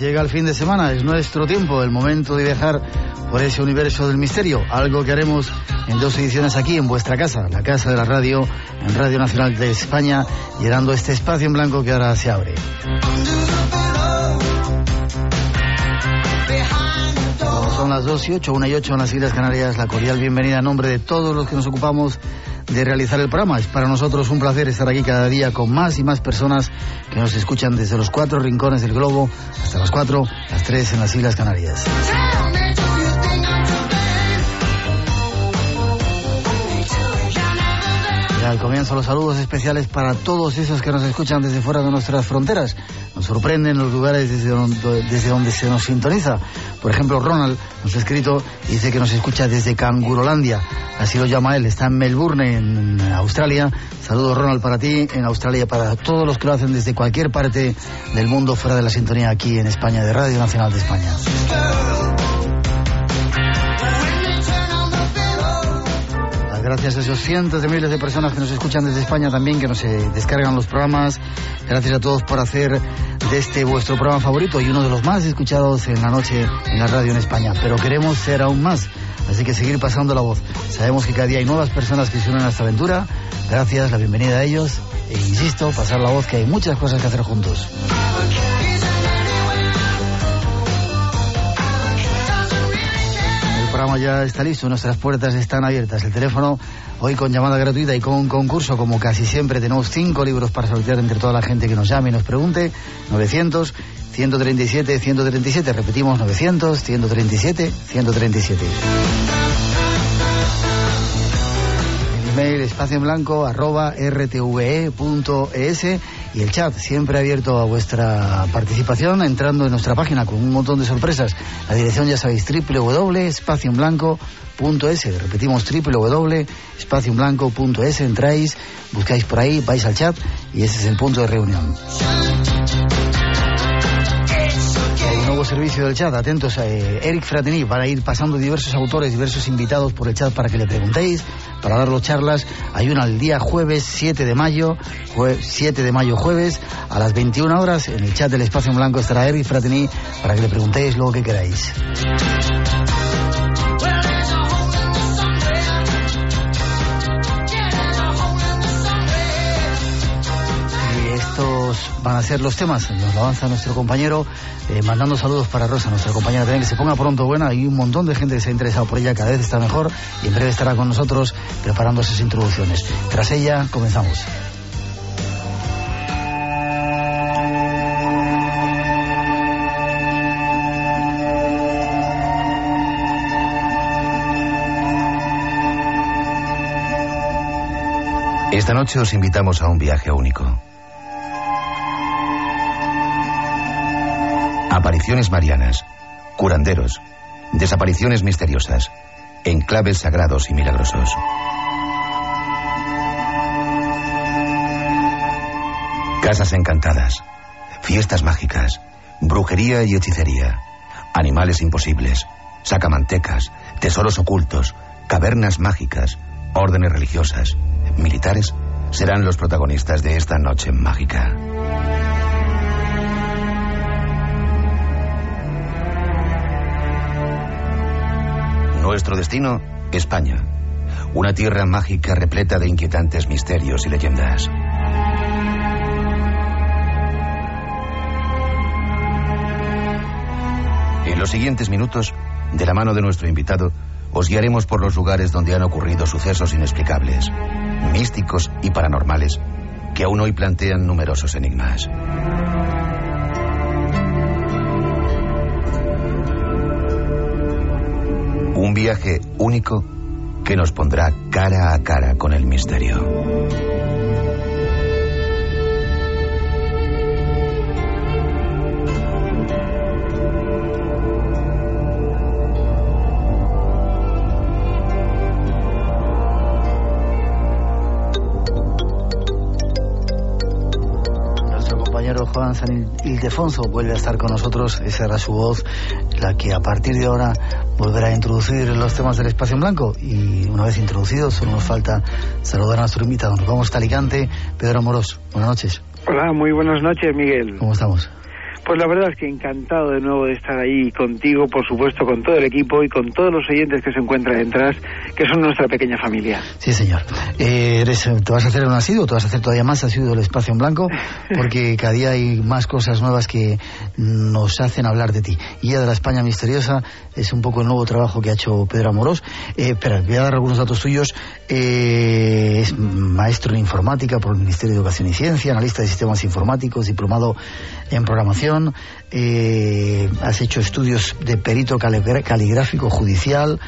Llega el fin de semana, es nuestro tiempo, el momento de viajar por ese universo del misterio, algo que haremos en dos ediciones aquí en vuestra casa, la casa de la radio, en Radio Nacional de España, llenando este espacio en blanco que ahora se abre. Son las 2 y 8, 1 y 8 en las Islas Canarias, la cordial bienvenida en nombre de todos los que nos ocupamos de realizar el programa. Es para nosotros un placer estar aquí cada día con más y más personas que nos escuchan desde los cuatro rincones del globo hasta las 4, las 3 en las Islas Canarias. Y al comienzo los saludos especiales para todos esos que nos escuchan desde fuera de nuestras fronteras. Nos sorprenden los lugares desde donde, desde donde se nos sintoniza. Por ejemplo, Ronald nos ha escrito y dice que nos escucha desde Cangurolandia. Así lo llama él. Está en Melbourne, en Australia. Saludos, Ronald, para ti, en Australia, para todos los que lo hacen desde cualquier parte del mundo fuera de la sintonía aquí en España, de Radio Nacional de España. Gracias a esos cientos de miles de personas que nos escuchan desde España también, que nos eh, descargan los programas. Gracias a todos por hacer de este vuestro programa favorito y uno de los más escuchados en la noche en la radio en España. Pero queremos ser aún más, así que seguir pasando la voz. Sabemos que cada día hay nuevas personas que se unen a esta aventura. Gracias, la bienvenida a ellos. E insisto, pasar la voz que hay muchas cosas que hacer juntos. Programa ya está listo, nuestras puertas están abiertas. El teléfono hoy con llamada gratuita y con un concurso, como casi siempre, tenemos cinco libros para sortear entre toda la gente que nos llame y nos pregunte. 900 137 137, repetimos 900 137 137. El email espacio en blanco arroba rtve.es y el chat siempre abierto a vuestra participación entrando en nuestra página con un montón de sorpresas. La dirección ya sabéis www.espacioenblanco.es repetimos www.espacioenblanco.es entráis, buscáis por ahí, vais al chat y ese es el punto de reunión. Servicio del chat, atentos a eh, Eric Fratini, van a ir pasando diversos autores, diversos invitados por el chat para que le preguntéis, para darlos charlas. Hay una el día jueves 7 de mayo, jue- 7 de mayo jueves, a las 21 horas, en el chat del Espacio en Blanco estará Eric Fratini para que le preguntéis lo que queráis. Van a ser los temas. Nos lo avanza nuestro compañero, eh, mandando saludos para Rosa, nuestra compañera también, que se ponga pronto buena. Hay un montón de gente que se ha interesado por ella, cada vez está mejor y en breve estará con nosotros preparando esas introducciones. Tras ella, comenzamos. Esta noche os invitamos a un viaje único. Apariciones marianas, curanderos, desapariciones misteriosas, enclaves sagrados y milagrosos. Casas encantadas, fiestas mágicas, brujería y hechicería, animales imposibles, sacamantecas, tesoros ocultos, cavernas mágicas, órdenes religiosas, militares serán los protagonistas de esta noche mágica. Nuestro destino, España. Una tierra mágica repleta de inquietantes misterios y leyendas. En los siguientes minutos, de la mano de nuestro invitado, os guiaremos por los lugares donde han ocurrido sucesos inexplicables, místicos y paranormales, que aún hoy plantean numerosos enigmas. Un viaje único que nos pondrá cara a cara con el misterio. Juan San Ildefonso vuelve a estar con nosotros. Esa era su voz, la que a partir de ahora volverá a introducir los temas del espacio en blanco. Y una vez introducidos, solo nos falta saludar a nuestro invitado. Nos vamos a Alicante. Pedro Moros, buenas noches. Hola, muy buenas noches, Miguel. ¿Cómo estamos? Pues la verdad es que encantado de nuevo de estar ahí contigo, por supuesto, con todo el equipo y con todos los oyentes que se encuentran detrás, que son nuestra pequeña familia. Sí, señor. Eh, eres, ¿Te vas a hacer un asiduo? ¿Te vas a hacer todavía más asiduo del espacio en blanco? Porque cada día hay más cosas nuevas que nos hacen hablar de ti. Guía de la España Misteriosa es un poco el nuevo trabajo que ha hecho Pedro Amorós. Eh, espera, voy a dar algunos datos tuyos. Eh, es maestro en informática por el Ministerio de Educación y Ciencia, analista de sistemas informáticos, diplomado en programación. Eh, has hecho estudios de perito caligráfico judicial.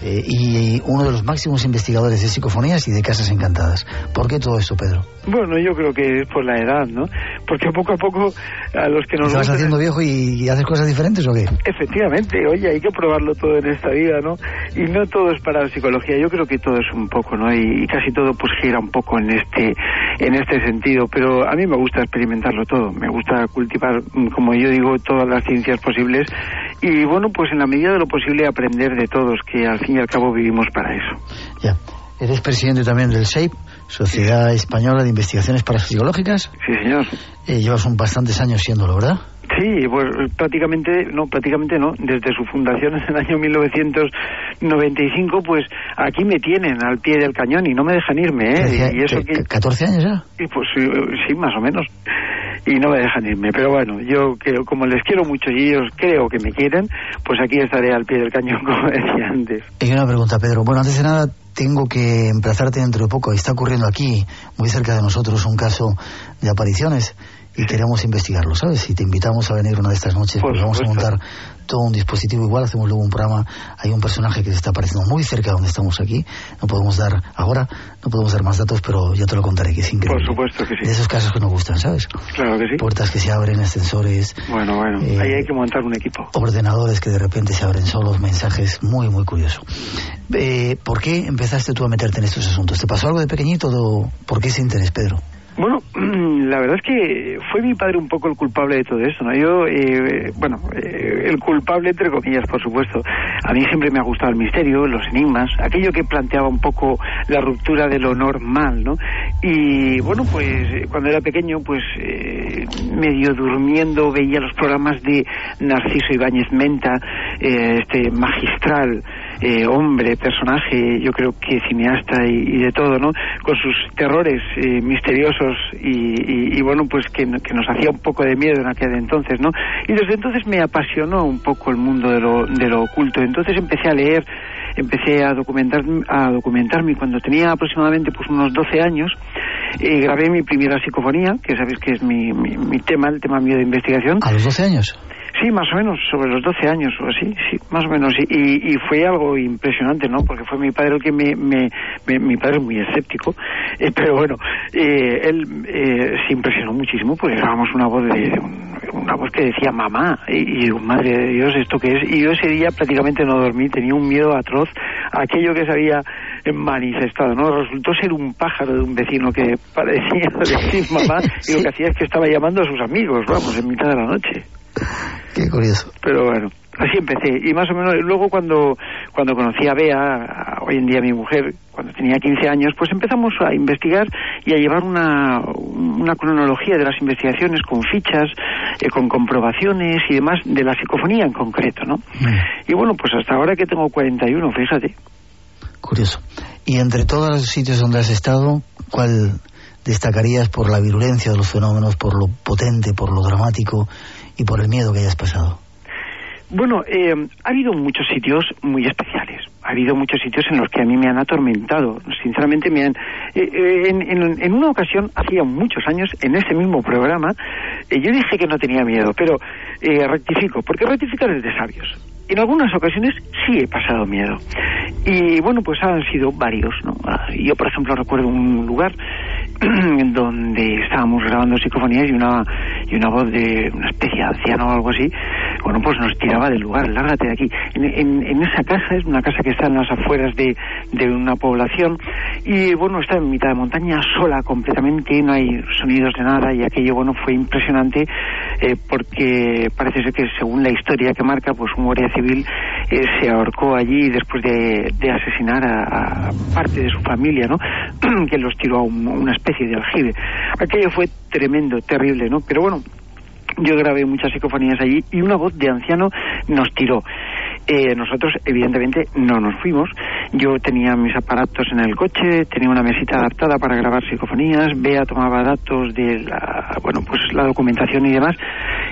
Eh, y uno de los máximos investigadores de psicofonías y de casas encantadas. ¿Por qué todo esto, Pedro? Bueno, yo creo que es por la edad, ¿no? Porque poco a poco a los que nos... ¿Te vas haciendo viejo y, haces cosas diferentes o qué? Efectivamente, oye, hay que probarlo todo en esta vida, ¿no? Y no todo es para la psicología, yo creo que todo es un poco, ¿no? Y, casi todo pues gira un poco en este, en este sentido, pero a mí me gusta experimentarlo todo, me gusta cultivar, como yo digo, todas las ciencias posibles y bueno, pues en la medida de lo posible aprender de todos, que al fin y al cabo vivimos para eso. Ya. Eres presidente también del SEIP, Sociedad Española de Investigaciones Parapsicológicas. Sí, señor. Eh, llevas un bastantes años siéndolo, ¿verdad? Sí, pues prácticamente, no, prácticamente no. Desde su fundación en el año 1995, pues aquí me tienen al pie del cañón y no me dejan irme, ¿eh? y eso que, ¿14 años ya? pues sí, más o menos y no me dejan irme. Pero bueno, yo creo, como les quiero mucho y ellos creo que me quieren, pues aquí estaré al pie del cañón, como decía antes. Y una pregunta, Pedro. Bueno, antes de nada, tengo que emplazarte dentro de poco. Está ocurriendo aquí, muy cerca de nosotros, un caso de apariciones y queremos investigarlo, ¿sabes? Y te invitamos a venir una de estas noches, porque vamos a montar todo un dispositivo igual, hacemos luego un programa, hay un personaje que se está apareciendo muy cerca de donde estamos aquí, no podemos dar ahora, no podemos dar más datos, pero ya te lo contaré, que es increíble. Por supuesto que sí. De esos casos que nos gustan, ¿sabes? Claro que sí. Puertas que se abren, ascensores. Bueno, bueno, eh, ahí hay que montar un equipo. Ordenadores que de repente se abren solos, mensajes, muy, muy curioso. Eh, ¿Por qué empezaste tú a meterte en estos asuntos? ¿Te pasó algo de pequeñito? ¿Por qué ese interés, Pedro? Bueno, la verdad es que fue mi padre un poco el culpable de todo esto, ¿no? Yo, eh, bueno, eh, el culpable entre comillas, por supuesto. A mí siempre me ha gustado el misterio, los enigmas, aquello que planteaba un poco la ruptura de lo normal, ¿no? Y bueno, pues cuando era pequeño, pues eh, medio durmiendo veía los programas de Narciso Ibáñez Menta, este magistral hombre, personaje, yo creo que cineasta y, de todo, ¿no? Con sus terrores misteriosos y, bueno, pues que, nos hacía un poco de miedo en aquel entonces, ¿no? Y desde entonces me apasionó un poco el mundo de lo, de lo oculto. Entonces empecé a leer, empecé a documentar, a documentarme cuando tenía aproximadamente pues unos 12 años. Eh, grabé mi primera psicofonía, que sabéis que es mi, mi, tema, el tema mío de investigación. ¿A los 12 años? Sí, más o menos, sobre los 12 años o así, sí, más o menos. Y, fue algo impresionante, ¿no? Porque fue mi padre el que me... me, mi padre es muy escéptico, eh, pero bueno, eh, él eh, se impresionó muchísimo porque grabamos una voz de... una voz que decía mamá, y, y, madre de Dios, ¿esto qué es? Y yo ese día prácticamente no dormí, tenía un miedo atroz a aquello que se había manifestado, ¿no? Resultó ser un pájaro de un vecino que parecía decir mamá y lo que hacía es que estaba llamando a sus amigos, vamos, en mitad de la noche. Qué curioso. Pero bueno, así empecé. Y más o menos, luego cuando, cuando conocí a Bea, hoy en día mi mujer, cuando tenía 15 años, pues empezamos a investigar y a llevar una, una cronología de las investigaciones con fichas eh, con comprobaciones y demás de la psicofonía en concreto, ¿no? Y bueno, pues hasta ahora que tengo 41, fíjate. Curioso. Y entre todos los sitios donde has estado, ¿cuál destacarías por la virulencia de los fenómenos, por lo potente, por lo dramático y por el miedo que hayas pasado? Bueno, eh, ha habido muchos sitios muy especiales. Ha habido muchos sitios en los que a mí me han atormentado. Sinceramente, me han. Eh, eh, en, en, una ocasión, hacía muchos años, en ese mismo programa, yo dije que no tenía miedo, pero rectifico, porque rectificar es de sabios. En algunas ocasiones sí he pasado miedo. Y bueno, pues han sido varios, ¿no? Ah, yo, por ejemplo, recuerdo un lugar donde estábamos grabando psicofonías y una y una voz de una especie de anciano o algo así, bueno, pues nos tiraba del lugar, lárgate de aquí. En, en, esa casa, es una casa que está en las afueras de, de una población, y bueno, está en mitad de montaña, sola completamente, no hay sonidos de nada, y aquello, bueno, fue impresionante, eh, porque parece ser que según la historia que marca, pues un guardia civil eh, se ahorcó allí después de, de asesinar a, parte de su familia, ¿no? que los tiró a una especie de aljibe. Aquello fue tremendo, terrible, ¿no? Pero bueno, yo grabé muchas psicofonías allí y una voz de anciano nos tiró. Eh, nosotros, evidentemente, no nos fuimos. Yo tenía mis aparatos en el coche, tenía una mesita adaptada para grabar psicofonías, Bea tomaba datos de la, bueno, pues la documentación y demás,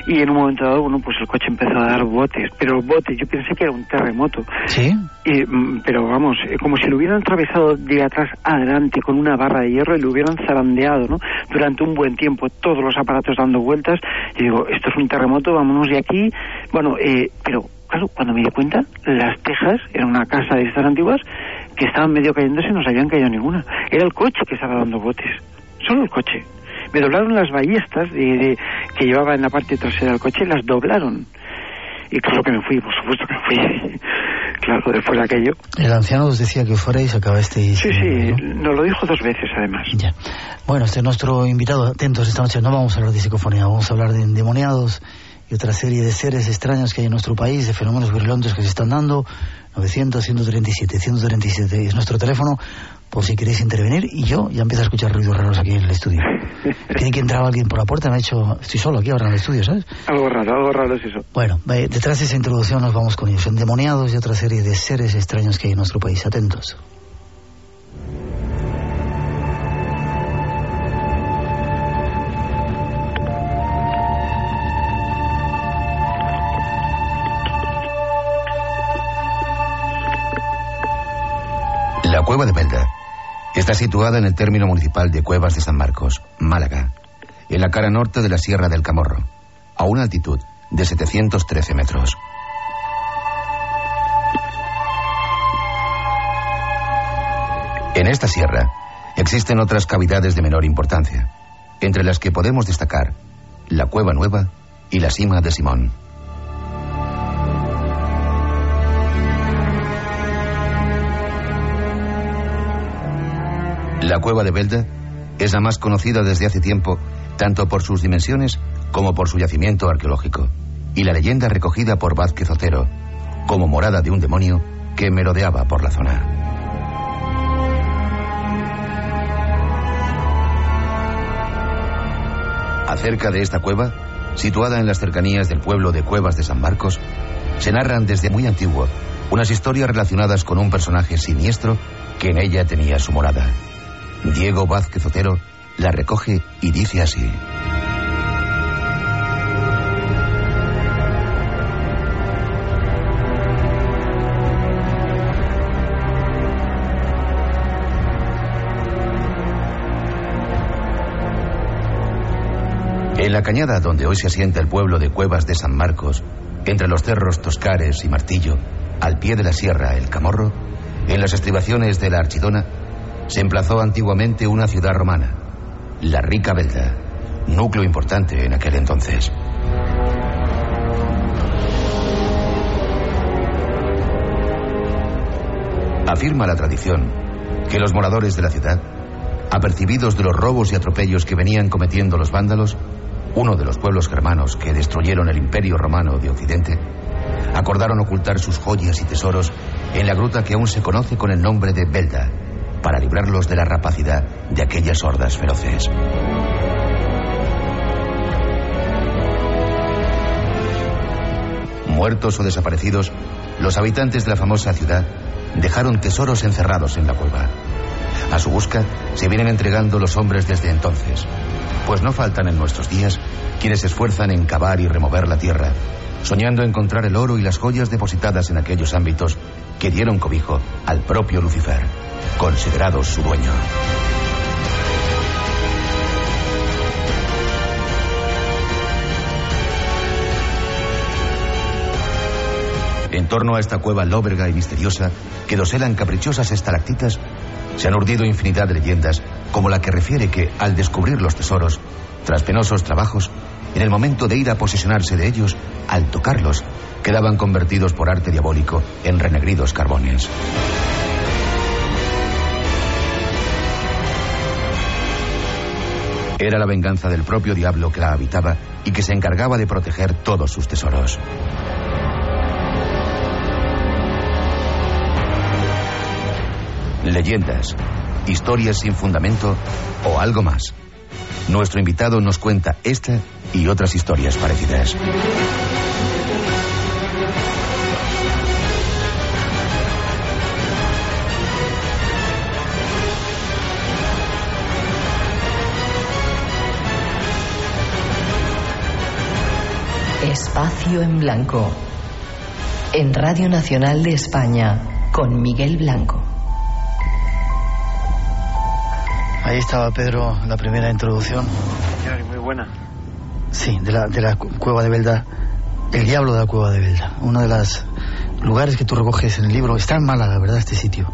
y en un momento dado, bueno, pues el coche empezó a dar botes, pero botes, yo pensé que era un terremoto. Sí. Mm, pero vamos, eh, como si lo hubieran atravesado de atrás adelante con una barra de hierro y lo hubieran zarandeado, ¿no? Durante un buen tiempo, todos los aparatos dando vueltas, y digo, esto es un terremoto, vámonos de aquí. Bueno, eh, pero claro, cuando me di cuenta, las tejas, era una casa de estas antiguas, que estaban medio cayéndose y no se habían caído ninguna. Era el coche que estaba dando botes. Solo el coche. Me doblaron las ballestas de, que llevaba en la parte trasera del coche, las doblaron. Y claro que me fui, por supuesto que me fui. claro, después de aquello. El anciano os decía que fuera y se Sí, sí, nos lo dijo dos veces además. Ya. Bueno, este nuestro invitado, atentos esta noche, no vamos a hablar de psicofonía, vamos a hablar de endemoniados y otra serie de seres extraños que hay en nuestro país, de fenómenos virulentes que se están dando. 900, 137, 137 es nuestro teléfono por si queréis intervenir. Y yo ya empiezo a escuchar ruidos raros aquí en el estudio. Creí que entraba alguien por la puerta, me ha hecho. Estoy solo aquí ahora en el estudio, ¿sabes? Algo raro, algo raro es eso. Bueno, detrás de esa introducción nos vamos con ellos. Endemoniados y otra serie de seres extraños que hay en nuestro país. Atentos. Cueva de Belda está situada en el término municipal de Cuevas de San Marcos, Málaga, en la cara norte de la Sierra del Camorro, a una altitud de 713 metros. En esta sierra existen otras cavidades de menor importancia, entre las que podemos destacar la Cueva Nueva y la Cima de Simón. La cueva de Belda es la más conocida desde hace tiempo, tanto por sus dimensiones como por su yacimiento arqueológico, y la leyenda recogida por Vázquez Otero, como morada de un demonio que merodeaba por la zona. Acerca de esta cueva, situada en las cercanías del pueblo de Cuevas de San Marcos, se narran desde muy antiguo unas historias relacionadas con un personaje siniestro que en ella tenía su morada. Diego Vázquez Otero la recoge y dice así. En la cañada donde hoy se asienta el pueblo de Cuevas de San Marcos, entre los cerros Toscares y Martillo, al pie de la sierra El Camorro, en las estribaciones de la Archidona, se emplazó antiguamente una ciudad romana, la rica Belda, núcleo importante en aquel entonces. Afirma la tradición que los moradores de la ciudad, apercibidos de los robos y atropellos que venían cometiendo los vándalos, uno de los pueblos germanos que destruyeron el imperio romano de Occidente, acordaron ocultar sus joyas y tesoros en la gruta que aún se conoce con el nombre de Belda, para librarlos de la rapacidad de aquellas hordas feroces. Muertos o desaparecidos, los habitantes de la famosa ciudad dejaron tesoros encerrados en la cueva. A su busca se vienen entregando los hombres desde entonces, pues no faltan en nuestros días quienes se esfuerzan en cavar y remover la tierra, soñando encontrar el oro y las joyas depositadas en aquellos ámbitos que dieron cobijo al propio Lucifer, considerado su dueño. En torno a esta cueva lóbrega y misteriosa, que doselan caprichosas estalactitas, se han urdido infinidad de leyendas, como la que refiere que, al descubrir los tesoros, tras penosos trabajos, en el momento de ir a posesionarse de ellos, al tocarlos, quedaban convertidos por arte diabólico en renegridos carbones. Era la venganza del propio diablo que la habitaba y que se encargaba de proteger todos sus tesoros. Leyendas, historias sin fundamento o algo más. Nuestro invitado nos cuenta esta y otras historias parecidas. Espacio en Blanco. En Radio Nacional de España, con Miguel Blanco. Ahí estaba Pedro, la primera introducción. Muy buena. Sí, de la, de la cueva de Belda. El diablo de la cueva de Belda. Uno de los lugares que tú recoges en el libro. Está en Málaga, ¿verdad? Este sitio.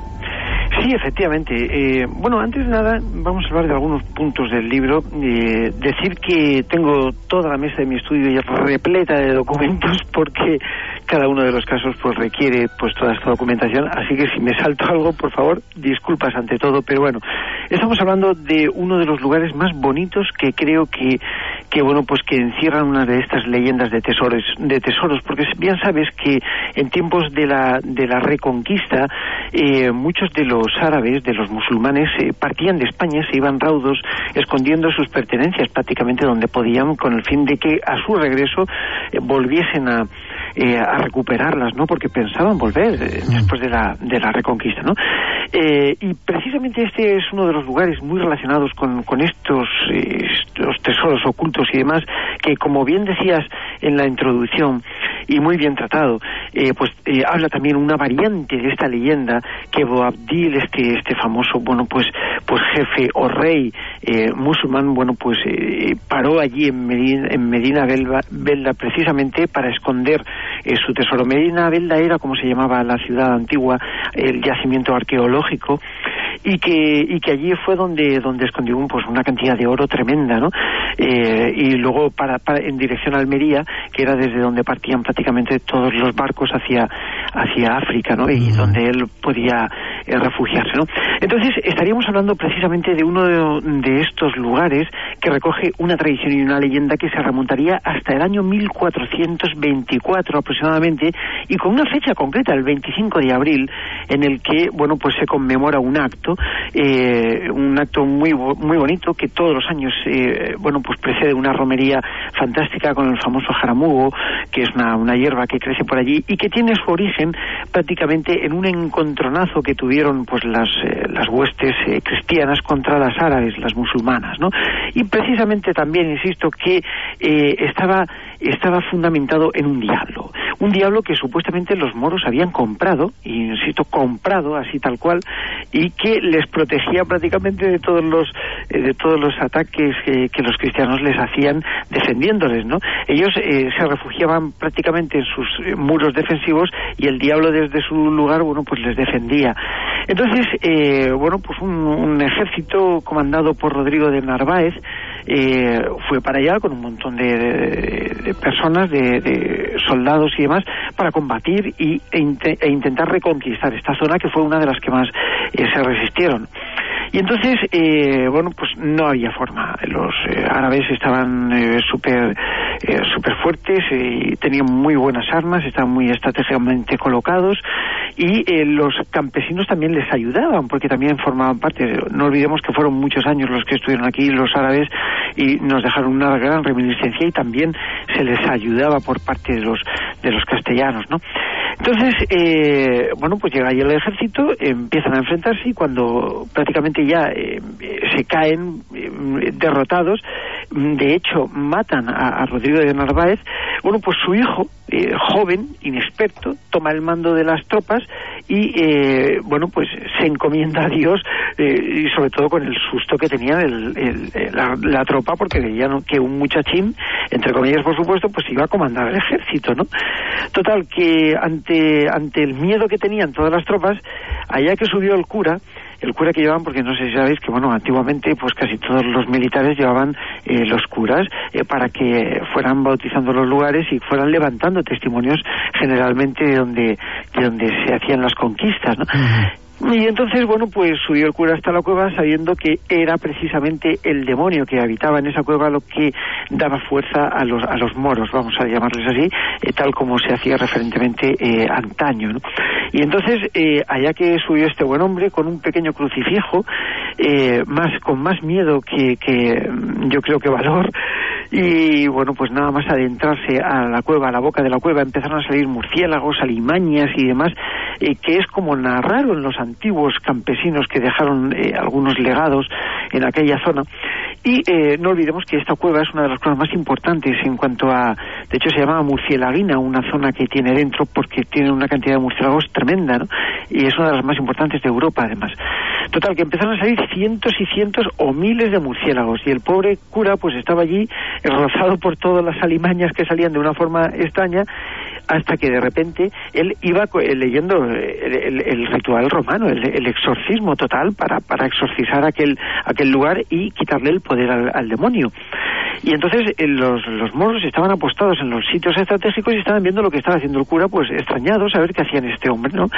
Sí, efectivamente. Eh, bueno, antes de nada, vamos a hablar de algunos puntos del libro. Eh, decir que tengo toda la mesa de mi estudio ya repleta de documentos porque cada uno de los casos pues requiere pues toda esta documentación. Así que si me salto algo, por favor, disculpas ante todo. Pero bueno, estamos hablando de uno de los lugares más bonitos que creo que, que bueno, pues que encierran una de estas leyendas de tesoros, de tesoros, porque bien sabes que en tiempos de la, de la reconquista, eh, muchos de los árabes, de los musulmanes, eh, partían de España, se iban raudos, escondiendo sus pertenencias prácticamente donde podían, con el fin de que a su regreso eh, volviesen a, eh, a recuperarlas, ¿no? Porque pensaban volver eh, después de la, de la reconquista, ¿no? Eh, y precisamente este es uno de los lugares muy relacionados con, con estos, eh, estos tesoros ocultos y demás, que como bien decías en la introducción, y muy bien tratado, eh, pues eh, habla también una variante de esta leyenda que Boabdil, este, este famoso, bueno, pues, pues jefe o rey eh, musulmán, bueno, pues paró allí en Medina, en Medina precisamente para esconder su tesoro. Medina Belda era, como se llamaba la ciudad antigua, el yacimiento arqueológico psicológico y que y que allí fue donde donde escondió un, pues una cantidad de oro tremenda no Eh, y luego para, para en dirección a Almería que era desde donde partían prácticamente todos los barcos hacia hacia África no y donde él podía eh, refugiarse no entonces estaríamos hablando precisamente de uno de, de estos lugares que recoge una tradición y una leyenda que se remontaría hasta el año 1424 aproximadamente y con una fecha concreta el 25 de abril en el que bueno pues se conmemora un acto eh, un acto muy muy bonito que todos los años eh, bueno pues precede una romería fantástica con el famoso jaramugo que es una, una hierba que crece por allí y que tiene su origen prácticamente en un encontronazo que tuvieron pues las eh, las huestes eh, cristianas contra las árabes las musulmanas no y precisamente también insisto que eh, estaba estaba fundamentado en un diablo un diablo que supuestamente los moros habían comprado y insisto comprado así tal cual y que les protegía prácticamente de todos los eh, de todos los ataques que, los cristianos les hacían defendiéndoles no ellos eh, se refugiaban prácticamente en sus eh, muros defensivos y el diablo desde su lugar bueno pues les defendía. Entonces eh, bueno pues un, un ejército comandado por Rodrigo de Narváez eh, fue para allá con un montón de, de- personas, de, soldados y demás, para combatir y, e, e intentar reconquistar esta zona que fue una de las que más eh, se resistieron. Y entonces, eh, bueno, pues no había forma. Los eh, árabes estaban eh, súper eh, súper fuertes y tenían muy buenas armas, estaban muy estratégicamente colocados y eh, los campesinos también les ayudaban porque también formaban parte. No olvidemos que fueron muchos años los que estuvieron aquí los árabes y nos dejaron una gran reminiscencia y también se les ayudaba por parte de los de los castellanos, ¿no? Entonces, eh, bueno, pues llega ahí el ejército, empiezan a enfrentarse y cuando prácticamente ya eh, se caen eh, derrotados, de hecho matan a, Rodrigo de Narváez, bueno, pues su hijo, joven, inexperto, toma el mando de las tropas y, bueno, pues se encomienda a Dios y sobre todo con el susto que tenía la, tropa porque veían que un muchachín, entre comillas por supuesto, pues iba a comandar el ejército, ¿no? Total, que ante, ante el miedo que tenían todas las tropas, allá que subió el cura, el cura que llevaban, porque no sé si sabéis que, bueno, antiguamente pues casi todos los militares llevaban eh, los curas eh, para que fueran bautizando los lugares y fueran levantando testimonios generalmente de donde, de donde se hacían las conquistas, ¿no? Y entonces, bueno, pues subió el cura hasta la cueva sabiendo que era precisamente el demonio que habitaba en esa cueva lo que daba fuerza a los, a los moros, vamos a llamarles así, eh, tal como se hacía referentemente eh, antaño. ¿no? Y entonces, eh, allá que subió este buen hombre con un pequeño crucifijo, más con más miedo que, que yo creo que valor, y bueno, pues nada más adentrarse a la cueva, a la boca de la cueva, empezaron a salir murciélagos, alimañas y demás, que es como narraron los antiguos campesinos que dejaron eh, algunos legados en aquella zona. Y eh, no olvidemos que esta cueva es una de las cosas más importantes en cuanto a, de hecho se llama Murcielaguina, una zona que tiene dentro porque tiene una cantidad de murciélagos tremenda, ¿no? Y es una de las más importantes de Europa además. Total, que empezaron a salir cientos y cientos o miles de murciélagos y el pobre cura pues estaba allí rozado por todas las alimañas que salían de una forma extraña hasta que de repente él iba eh, leyendo el, ritual romano, el, exorcismo total para, para exorcizar aquel, aquel lugar y quitarle el poder al, demonio. Y entonces eh, los, los moros estaban apostados en los sitios estratégicos y estaban viendo lo que estaba haciendo el cura, pues extrañados a ver qué hacían este hombre, ¿no?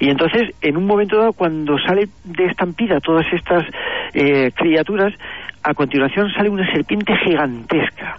Y entonces, en un momento dado, cuando sale de estampida todas estas eh, criaturas, a continuación sale una serpiente gigantesca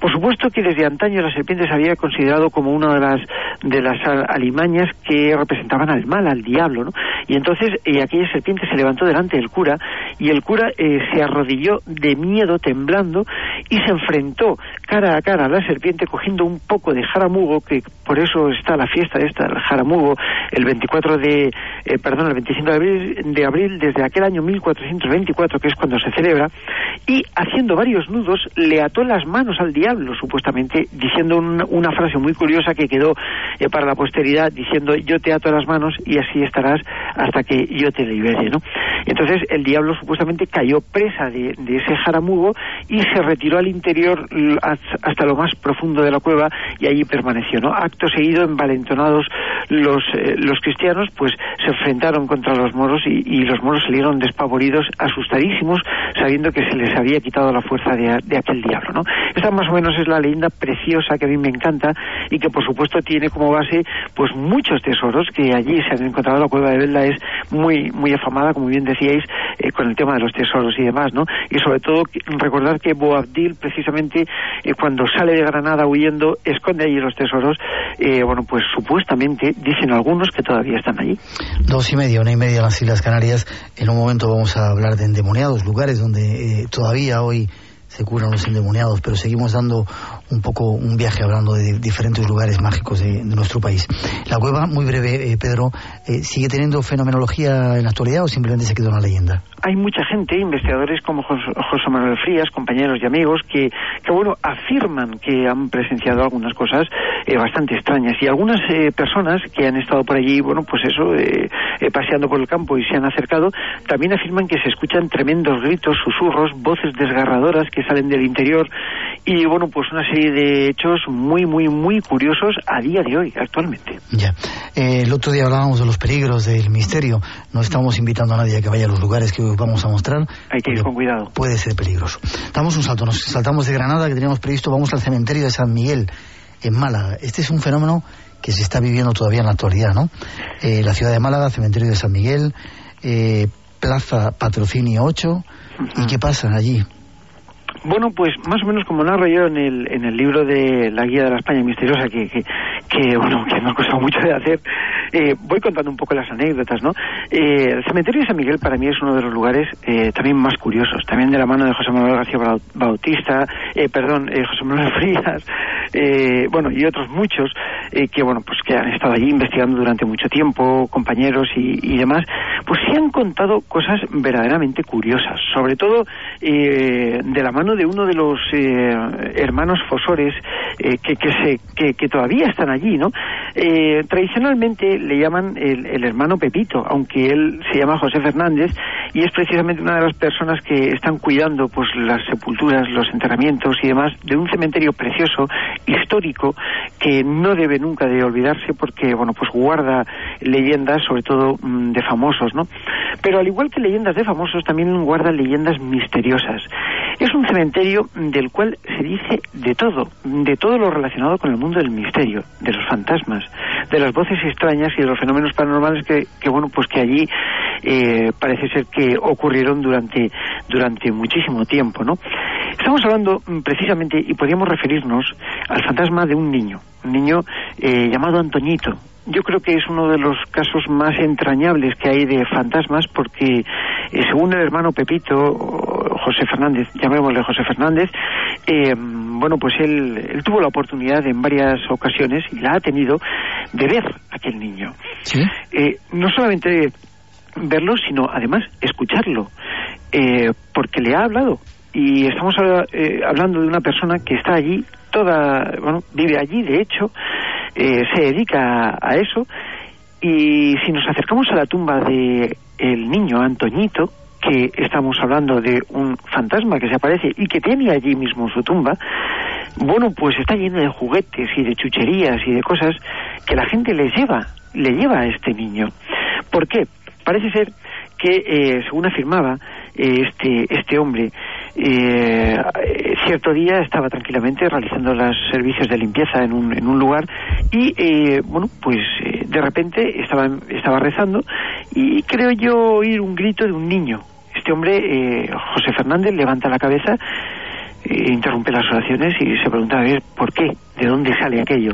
por supuesto que desde antaño la serpiente se había considerado como una de las de las alimañas que representaban al mal, al diablo, ¿no? Y entonces eh, aquella serpiente se levantó delante del cura y el cura eh, se arrodilló de miedo, temblando, y se enfrentó cara a cara a la serpiente cogiendo un poco de jaramugo, que por eso está la fiesta esta, el jaramugo, el 24 de, eh, perdón, el 25 de abril, de abril, desde aquel año 1424, que es cuando se celebra, y haciendo varios nudos le ató las manos al diablo, supuestamente, diciendo una frase muy curiosa que quedó eh, para la posteridad, diciendo yo te ato las manos y así estarás hasta que yo te libere, ¿no? Entonces el diablo supuestamente cayó presa de, ese jaramugo y se retiró al interior hasta lo más profundo de la cueva y allí permaneció, ¿no? Acto seguido, envalentonados los, eh, los cristianos, pues se enfrentaron contra los moros y, los moros salieron despavoridos, asustadísimos, sabiendo que se les había quitado la fuerza de, de aquel diablo, ¿no? Más o menos es la leyenda preciosa que a mí me encanta y que por supuesto tiene como base pues muchos tesoros que allí se han encontrado. La cueva de Belda es muy muy afamada, como bien decíais, eh, con el tema de los tesoros y demás, ¿no? Y sobre todo recordar que Boabdil precisamente eh, cuando sale de Granada huyendo esconde allí los tesoros. Eh, bueno, pues supuestamente dicen algunos que todavía están allí. Dos y media, una y media en las Islas Canarias. En un momento vamos a hablar de endemoniados, lugares donde todavía hoy se curan los endemoniados, pero seguimos dando un poco un viaje hablando de diferentes lugares mágicos de, nuestro país. La cueva, muy breve, eh, Pedro, eh, ¿sigue teniendo fenomenología en la actualidad o simplemente se quedó una leyenda? Hay mucha gente, investigadores como José Manuel Frías, compañeros y amigos, que, bueno, afirman que han presenciado algunas cosas eh, bastante extrañas y algunas personas que han estado por allí, bueno, pues eso, paseando por el campo y se han acercado, también afirman que se escuchan tremendos gritos, susurros, voces desgarradoras que salen del interior y bueno, pues una serie de hechos muy, muy, muy curiosos a día de hoy, actualmente. Ya. Eh, el otro día hablábamos de los peligros del misterio. No estamos invitando a nadie a que vaya a los lugares que vamos a mostrar. Hay que ir con cuidado. Puede ser peligroso. Damos un salto. Nos saltamos de Granada, que teníamos previsto, vamos al cementerio de San Miguel, en Málaga. Este es un fenómeno que se está viviendo todavía en la actualidad, ¿no? Eh, la ciudad de Málaga, cementerio de San Miguel, eh, Plaza Patrocinio 8. ¿Y qué pasa allí? Bueno, pues más o menos como narro yo en el, en el libro de La Guía de la España Misteriosa, que, que, que bueno, que me ha costado mucho de hacer, Eh, voy contando un poco las anécdotas, ¿no? Eh, el cementerio de San Miguel para mí es uno de los lugares eh, también más curiosos, también de la mano de José Manuel García Bautista, perdón, José Manuel Frías, bueno, y otros muchos que, bueno, pues que han estado allí investigando durante mucho tiempo, compañeros y, demás, pues sí han contado cosas verdaderamente curiosas, sobre todo de la mano de uno de los hermanos fosores que, que, se, que, todavía están allí, ¿no? tradicionalmente le llaman el, el, hermano Pepito, aunque él se llama José Fernández y es precisamente una de las personas que están cuidando pues las sepulturas, los enterramientos y demás de un cementerio precioso, histórico, que no debe nunca de olvidarse porque bueno pues guarda leyendas, sobre todo mm, de famosos, ¿no? Pero al igual que leyendas de famosos, también guarda leyendas misteriosas. Es un cementerio del cual se dice de todo, de todo lo relacionado con el mundo del misterio, de los fantasmas, de las voces extrañas y de los fenómenos paranormales que, que bueno, pues que allí eh, parece ser que ocurrieron durante, durante muchísimo tiempo, ¿no? Estamos hablando mm, precisamente, y podríamos referirnos al fantasma de un niño, un niño eh, llamado Antoñito, yo creo que es uno de los casos más entrañables que hay de fantasmas porque eh, según el hermano Pepito José Fernández llamémosle José Fernández eh, bueno pues él, él, tuvo la oportunidad en varias ocasiones y la ha tenido de ver a aquel niño ¿Sí? Eh, no solamente verlo sino además escucharlo porque le ha hablado y estamos hablando de una persona que está allí toda bueno vive allí de hecho eh, se dedica a eso. Y si nos acercamos a la tumba de el niño Antoñito, que estamos hablando de un fantasma que se aparece y que tiene allí mismo su tumba, bueno, pues está lleno de juguetes y de chucherías y de cosas que la gente le lleva, le lleva a este niño. ¿Por qué? Parece ser que, eh, según afirmaba este, este hombre, eh, cierto día estaba tranquilamente realizando los servicios de limpieza en un, en un lugar y, eh, bueno, pues eh, de repente estaba, estaba rezando y creo yo oír un grito de un niño. Este hombre, eh, José Fernández, levanta la cabeza, interrumpe las oraciones y se pregunta a ver por qué, de dónde sale aquello.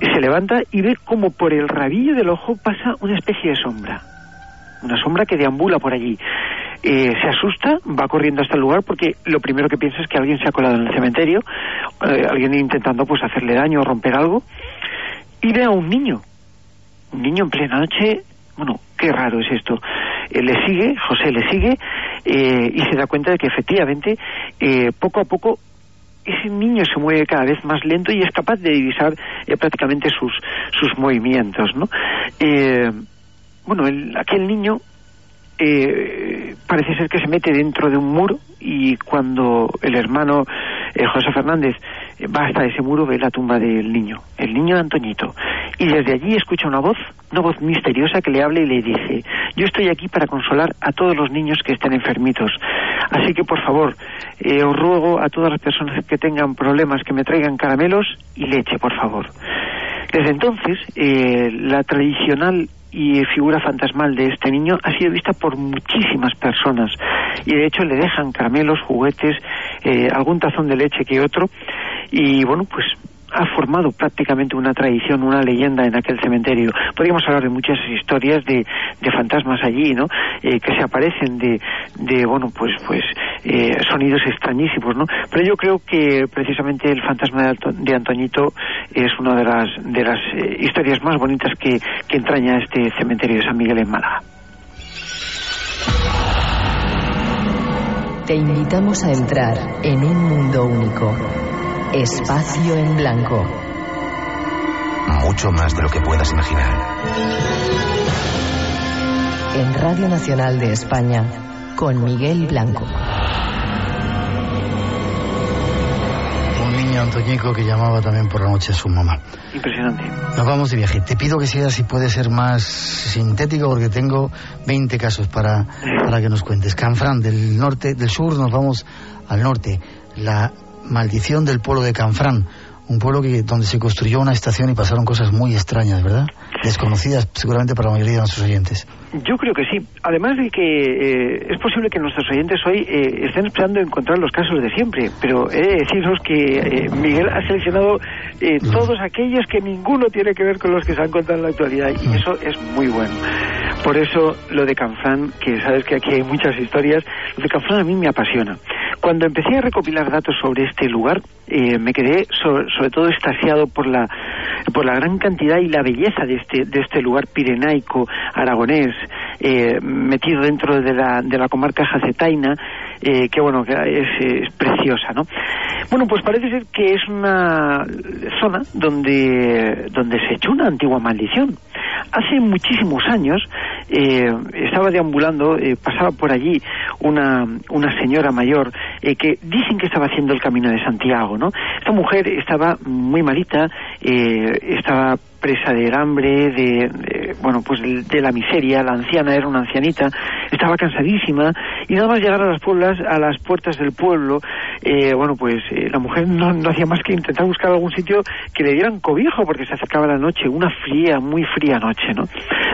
Se levanta y ve como por el rabillo del ojo pasa una especie de sombra una sombra que deambula por allí. Eh, se asusta, va corriendo hasta el lugar porque lo primero que piensa es que alguien se ha colado en el cementerio, eh, alguien intentando pues hacerle daño o romper algo, y ve a un niño, un niño en plena noche, bueno, qué raro es esto. Eh, le sigue, José le sigue, y se da cuenta de que efectivamente, poco a poco, ese niño se mueve cada vez más lento y es capaz de divisar prácticamente sus, sus movimientos, ¿no? bueno, el, aquel niño eh, parece ser que se mete dentro de un muro y cuando el hermano eh, José Fernández eh, va hasta ese muro ve la tumba del niño, el niño de Antoñito. Y desde allí escucha una voz, una voz misteriosa que le habla y le dice, yo estoy aquí para consolar a todos los niños que estén enfermitos. Así que por favor, os ruego a todas las personas que tengan problemas que me traigan caramelos y leche, por favor. Desde entonces, la tradicional y figura fantasmal de este niño ha sido vista por muchísimas personas. Y de hecho le dejan caramelos, juguetes, eh, algún tazón de leche que otro. Y bueno pues ha formado prácticamente una tradición, una leyenda en aquel cementerio. Podríamos hablar de muchas historias de, de fantasmas allí, ¿no? Eh, que se aparecen de, de bueno, pues, pues eh, sonidos extrañísimos, ¿no? Pero yo creo que precisamente el fantasma de, Antoñito es una de las, de las eh, historias más bonitas que, que entraña este cementerio de San Miguel en Málaga. Te invitamos a entrar en un mundo único Espacio en blanco. Mucho más de lo que puedas imaginar. En Radio Nacional de España, con Miguel Blanco. Un niño Antoñico que llamaba también por la noche a su mamá. Impresionante. Nos vamos de viaje. Te pido que seas, si puede ser más sintético, porque tengo 20 casos para, para que nos cuentes. Canfrán, del norte, del sur, nos vamos al norte. La maldición del pueblo de Canfrán, un pueblo que, donde se construyó una estación y pasaron cosas muy extrañas, ¿verdad? Desconocidas seguramente para la mayoría de nuestros oyentes. Yo creo que sí. Además de que eh, es posible que nuestros oyentes hoy eh, estén esperando encontrar los casos de siempre, pero he de deciros que eh, Miguel ha seleccionado mm. todos aquellos que ninguno tiene que ver con los que se han contado en la actualidad y eso es muy bueno. Por eso lo de Canfrán, que sabes que aquí hay muchas historias, lo de Canfrán a mí me apasiona. Cuando empecé a recopilar datos sobre este lugar, me quedé sobre, todo estasiado por la, por la gran cantidad y la belleza de este, de este lugar pirenaico aragonés eh, metido dentro de la, de la comarca jacetaina, eh, que bueno, que es, preciosa, ¿no? Bueno, pues parece ser que es una zona donde, donde se echó una antigua maldición. Hace muchísimos años eh, estaba deambulando, eh, pasaba por allí una, una señora mayor que dicen que estaba haciendo el camino de Santiago, ¿no? Esta mujer estaba muy malita, estaba presa del hambre, de, bueno, pues de la miseria, la anciana era una ancianita, estaba cansadísima y nada más llegar a las pueblas, a las puertas del pueblo, eh, bueno, pues eh, la mujer no, no, hacía más que intentar buscar algún sitio que le dieran cobijo porque se acercaba la noche, una fría, muy fría noche, ¿no?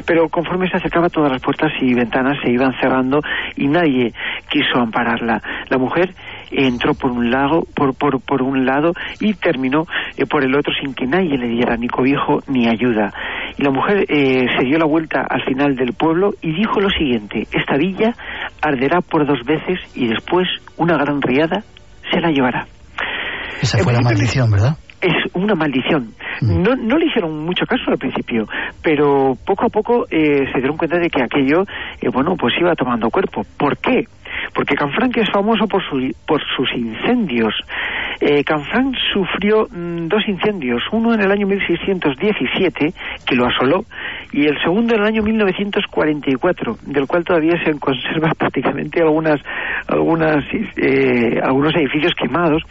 Pero conforme se acercaba todas las puertas y ventanas se iban cerrando y nadie quiso ampararla. La mujer entró por un lado, por, por, por un lado y terminó eh, por el otro sin que nadie le diera ni cobijo ni ayuda. Y la mujer eh, se dio la vuelta al final del pueblo y dijo lo siguiente, esta villa arderá por dos veces y después una gran riada se la llevará. Esa fue la maldición, ¿verdad? es una maldición. Mm. No, no le hicieron mucho caso al principio, pero poco a poco eh, se dieron cuenta de que aquello, bueno, pues iba tomando cuerpo. ¿Por qué? Porque Canfranc es famoso por, por sus incendios. Eh, Canfranc sufrió mm, dos incendios, uno en el año 1617, que lo asoló, y el segundo en el año 1944, del cual todavía se conservan prácticamente algunas, algunas, eh, algunos edificios quemados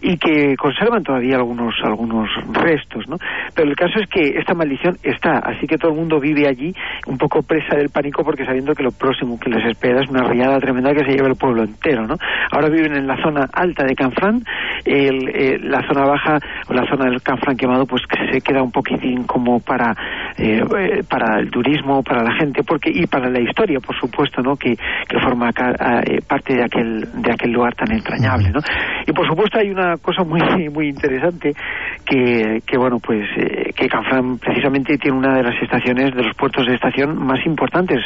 y que conservan todavía algunos algunos restos, ¿no? Pero el caso es que esta maldición está, así que todo el mundo vive allí un poco presa del pánico porque sabiendo que lo próximo que les espera es una riada tremenda que se lleva el pueblo entero, ¿no? Ahora viven en la zona alta de Canfrán, el, la zona baja o la zona del Canfrán quemado pues que se queda un poquitín como para eh, eh, para el turismo, para la gente, porque y para la historia, por supuesto, ¿no? Que, que forma eh, parte de aquel de aquel lugar tan entrañable, ¿no? Y por supuesto hay una cosa muy muy interesante que, que bueno pues eh, que Canfrán precisamente tiene una de las estaciones de los puertos de estación más importantes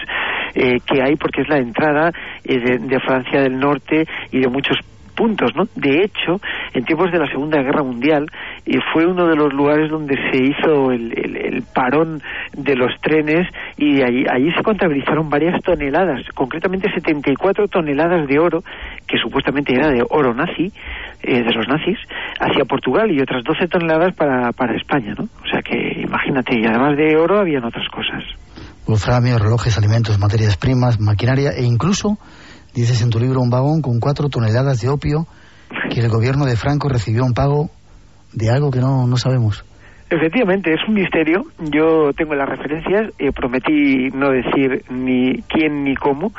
eh, que hay porque es la entrada eh, de Francia del Norte y de muchos puntos, ¿no? De hecho, en tiempos de la Segunda Guerra Mundial eh, fue uno de los lugares donde se hizo el, el, parón de los trenes y allí, allí se contabilizaron varias toneladas, concretamente 74 toneladas de oro, que supuestamente era de oro nazi, eh, de los nazis, hacia Portugal y otras 12 toneladas para, España, ¿no? O sea que imagínate, y además de oro habían otras cosas. Wolframio, relojes, alimentos, materias primas, maquinaria e incluso Dices en tu libro un vagón con cuatro toneladas de opio que el gobierno de Franco recibió un pago de algo que no, no sabemos. Efectivamente, es un misterio. Yo tengo las referencias, eh, prometí no decir ni quién ni cómo,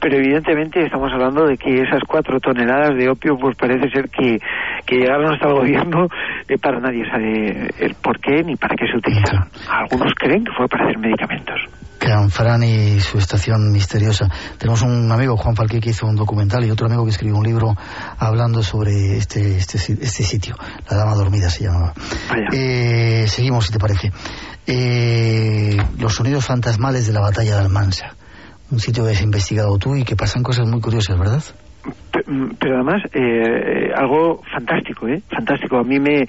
pero evidentemente estamos hablando de que esas cuatro toneladas de opio, pues parece ser que, que llegaron hasta el gobierno, eh, para nadie sabe el por qué ni para qué se utilizaron. Algunos creen que fue para hacer medicamentos. Canfrán y su estación misteriosa. Tenemos un amigo, Juan Falque, que hizo un documental y otro amigo que escribió un libro hablando sobre este, este, este sitio. La Dama Dormida se llamaba. Eh, seguimos, si te parece. Eh, los sonidos fantasmales de la batalla de Almansa. Un sitio que has investigado tú y que pasan cosas muy curiosas, ¿verdad? Pero además, eh, algo fantástico, ¿eh? Fantástico. A mí me.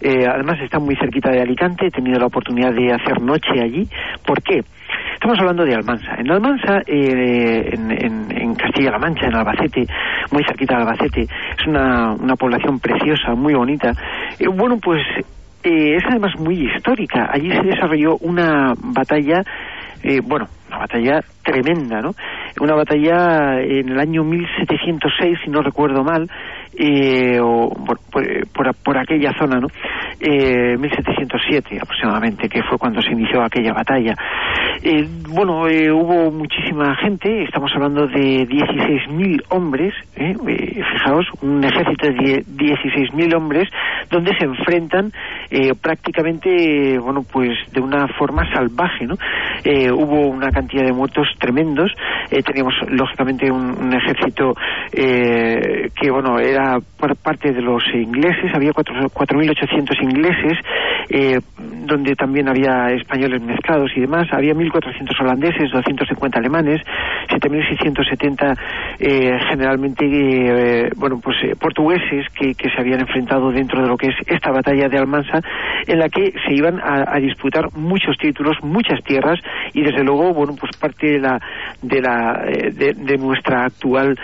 Eh, además, está muy cerquita de Alicante. He tenido la oportunidad de hacer noche allí. ¿Por qué? Estamos hablando de Almansa. En Almansa, eh, en, Castilla-La Mancha, en Albacete, muy cerquita de Albacete, es una, una población preciosa, muy bonita. Eh, bueno, pues eh, es además muy histórica. Allí se desarrolló una batalla, bueno, una batalla tremenda, ¿no? Una batalla en el año 1706, si no recuerdo mal, o por, por, aquella zona, ¿no? eh, 1707 aproximadamente, que fue cuando se inició aquella batalla. Eh, bueno, eh, hubo muchísima gente, estamos hablando de 16.000 hombres, eh, eh, fijaos, un ejército de 16.000 hombres, donde se enfrentan eh, prácticamente, bueno, pues de una forma salvaje, ¿no? Eh, hubo una cantidad de muertos tremendos, eh, teníamos lógicamente un, un ejército eh, que, bueno, era por parte de los ingleses, había cuatro- 4.800 ingleses, eh, donde también había españoles mezclados y demás, había 1.400 holandeses, 250 alemanes, 7.670 eh, generalmente, eh, bueno, pues eh, portugueses que, se habían enfrentado dentro de lo que es esta batalla de Almansa, en la que se iban a, a disputar muchos títulos, muchas tierras y desde luego, bueno, pues parte de la de la eh, de, de nuestra actual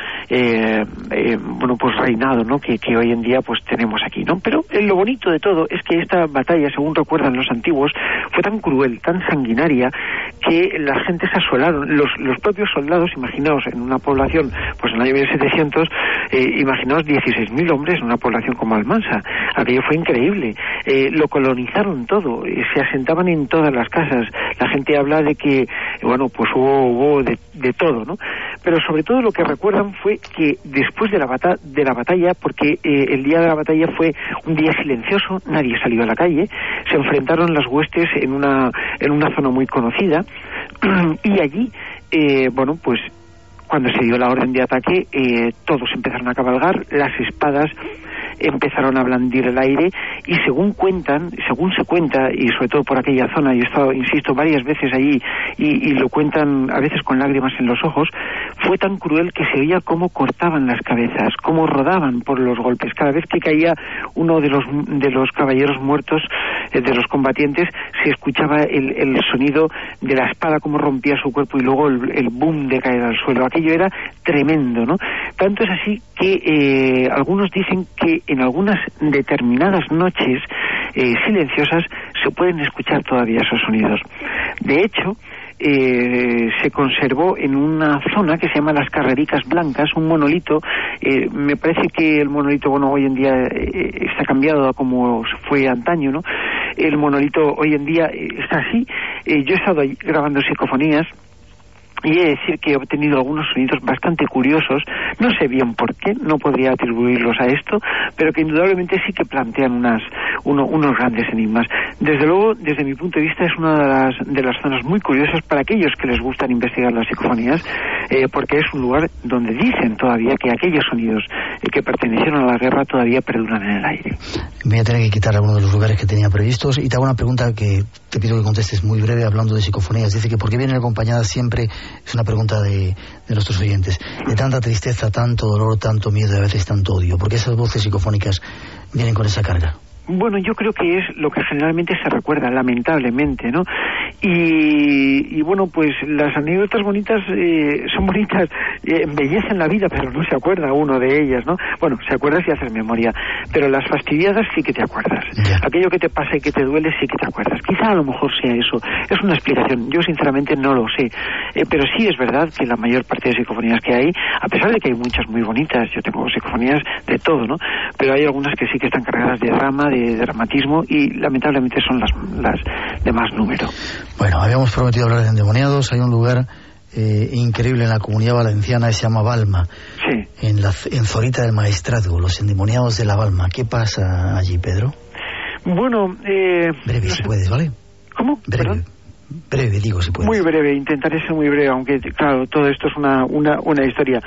bueno pues reinado, Que, hoy en día pues tenemos aquí, ¿no? Pero lo bonito de todo es que esta batalla, según recuerdan los antiguos, fue tan cruel, tan sanguinaria que la gente se asolaron, los, los propios soldados, imaginaos en una población, pues en el año 1700, eh, imaginaos 16.000 hombres en una población como Almansa, aquello fue increíble, eh, lo colonizaron todo, eh, se asentaban en todas las casas, la gente habla de que, bueno, pues hubo, hubo de, de todo, ¿no? Pero sobre todo lo que recuerdan fue que después de la, bata de la batalla, porque eh, el día de la batalla fue un día silencioso, nadie salió a la calle, se enfrentaron las huestes en una, en una zona muy conocida, y allí, eh, bueno, pues cuando se dio la orden de ataque, eh, todos empezaron a cabalgar, las espadas empezaron a blandir el aire y según cuentan, según se cuenta, y sobre todo por aquella zona, y he estado, insisto, varias veces allí y, lo cuentan a veces con lágrimas en los ojos, fue tan cruel que se oía cómo cortaban las cabezas, cómo rodaban por los golpes. Cada vez que caía uno de los, de los caballeros muertos, eh, de los combatientes, se escuchaba el, el sonido de la espada como rompía su cuerpo y luego el, el boom de caer al suelo. Aquello era tremendo, ¿no? Tanto es así que eh, algunos dicen que en algunas determinadas noches eh, silenciosas se pueden escuchar todavía esos sonidos. De hecho, eh, se conservó en una zona que se llama las Carrericas Blancas, un monolito. eh, me parece que el monolito, bueno, hoy en día eh, está cambiado a como fue antaño, ¿no? El monolito hoy en día eh, está así. Eh, yo he estado grabando psicofonías y he de decir que he obtenido algunos sonidos bastante curiosos, no sé bien por qué, no podría atribuirlos a esto, pero que indudablemente sí que plantean unas, uno- unos grandes enigmas. Desde luego, desde mi punto de vista, es una de las, de las zonas muy curiosas para aquellos que les gustan investigar las psicofonías, eh, porque es un lugar donde dicen todavía que aquellos sonidos eh, que pertenecieron a la guerra todavía perduran en el aire. Voy a tener que quitar algunos de los lugares que tenía previstos y te hago una pregunta que te pido que contestes muy breve hablando de psicofonías. Dice que por qué vienen acompañadas siempre, es una pregunta de, nuestros oyentes, de tanta tristeza, tanto dolor, tanto miedo y a veces tanto odio. ¿Por qué esas voces psicofónicas vienen con esa carga? Bueno, yo creo que es lo que generalmente se recuerda, lamentablemente, ¿no? Y, y bueno, pues las anécdotas bonitas eh, son bonitas, eh, embellecen la vida, pero no se acuerda uno de ellas, ¿no? Bueno, se acuerda si haces memoria, pero las fastidiadas sí que te acuerdas. Aquello que te pasa y que te duele sí que te acuerdas. Quizá a lo mejor sea eso. Es una explicación. Yo sinceramente no lo sé. Eh, pero sí es verdad que la mayor parte de psicofonías que hay, a pesar de que hay muchas muy bonitas, yo tengo psicofonías de todo, ¿no? Pero hay algunas que sí que están cargadas de drama, de dramatismo y lamentablemente son las, las de más número. Bueno, habíamos prometido hablar de endemoniados. Hay un lugar eh, increíble en la comunidad valenciana que se llama Balma, Sí. en, la, en Zorita del Maestrazgo, los endemoniados de la Balma. ¿Qué pasa allí, Pedro? Bueno, eh, Breve, no si sé. puedes, ¿vale? ¿Cómo? Breve. Perdón. Breve, digo, si puedes. Muy breve, intentaré ser muy breve, aunque claro, todo esto es una, una, una historia.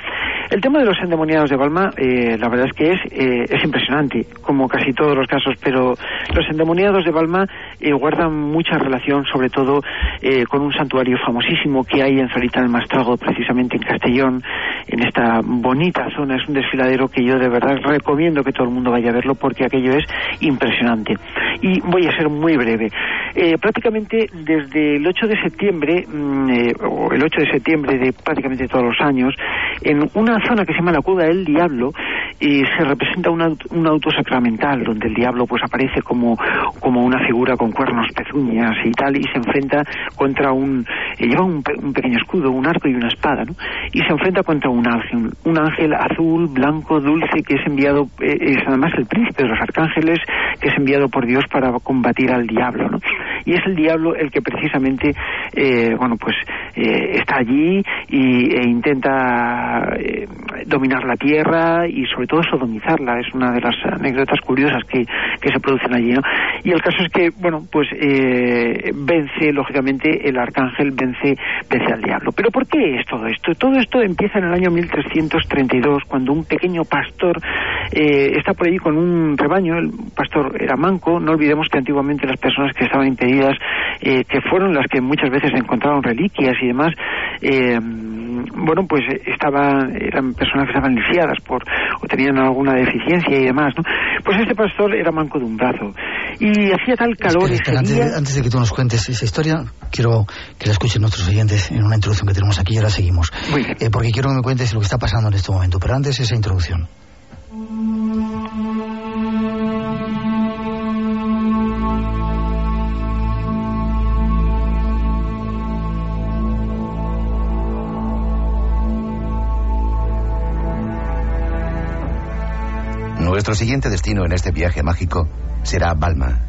El tema de los endemoniados de Balma, eh, la verdad es que es, eh, es impresionante, como casi todos los casos, pero los endemoniados de Balma eh, guardan mucha relación, sobre todo eh, con un santuario famosísimo que hay en Solita del Mastrago, precisamente en Castellón, en esta bonita zona. Es un desfiladero que yo de verdad recomiendo que todo el mundo vaya a verlo porque aquello es impresionante. Y voy a ser muy breve. Eh, prácticamente desde el 8 de septiembre, mm, eh, o el 8 de septiembre de prácticamente todos los años, en una zona que se llama la cueva del diablo eh, se representa un, un auto sacramental donde el diablo pues aparece como, como una figura con cuernos, pezuñas y tal y se enfrenta contra un eh, lleva un, un, pequeño escudo, un arco y una espada ¿no? y se enfrenta contra un ángel, un ángel azul, blanco, dulce que es enviado, eh, es además el príncipe de los arcángeles que es enviado por Dios para combatir al diablo ¿no? y es el diablo el que precisamente eh, bueno pues está allí y, e intenta dominar la tierra y sobre todo sodomizarla. Es una de las anécdotas curiosas que, que se producen allí. ¿no? Y el caso es que, bueno, pues eh, vence, lógicamente, el arcángel vence, vence al diablo. Pero ¿por qué es todo esto? Todo esto empieza en el año 1332, cuando un pequeño pastor eh, está por allí con un rebaño. El pastor era manco. No olvidemos que antiguamente las personas que estaban impedidas, eh, que fueron las que muchas veces encontraron reliquias y demás, bueno, pues estaban, eran personas que estaban lisiadas por, o tenían alguna deficiencia y demás, ¿no? Pues este pastor era manco de un brazo. Y hacía tal calor espera, antes, antes, de que tú nos cuentes esa historia, quiero que la escuchen nuestros oyentes en una introducción que tenemos aquí y ahora seguimos. Eh, porque quiero que me cuentes lo que está pasando en este momento. Pero antes esa introducción. Nuestro siguiente destino en este viaje mágico será Balma.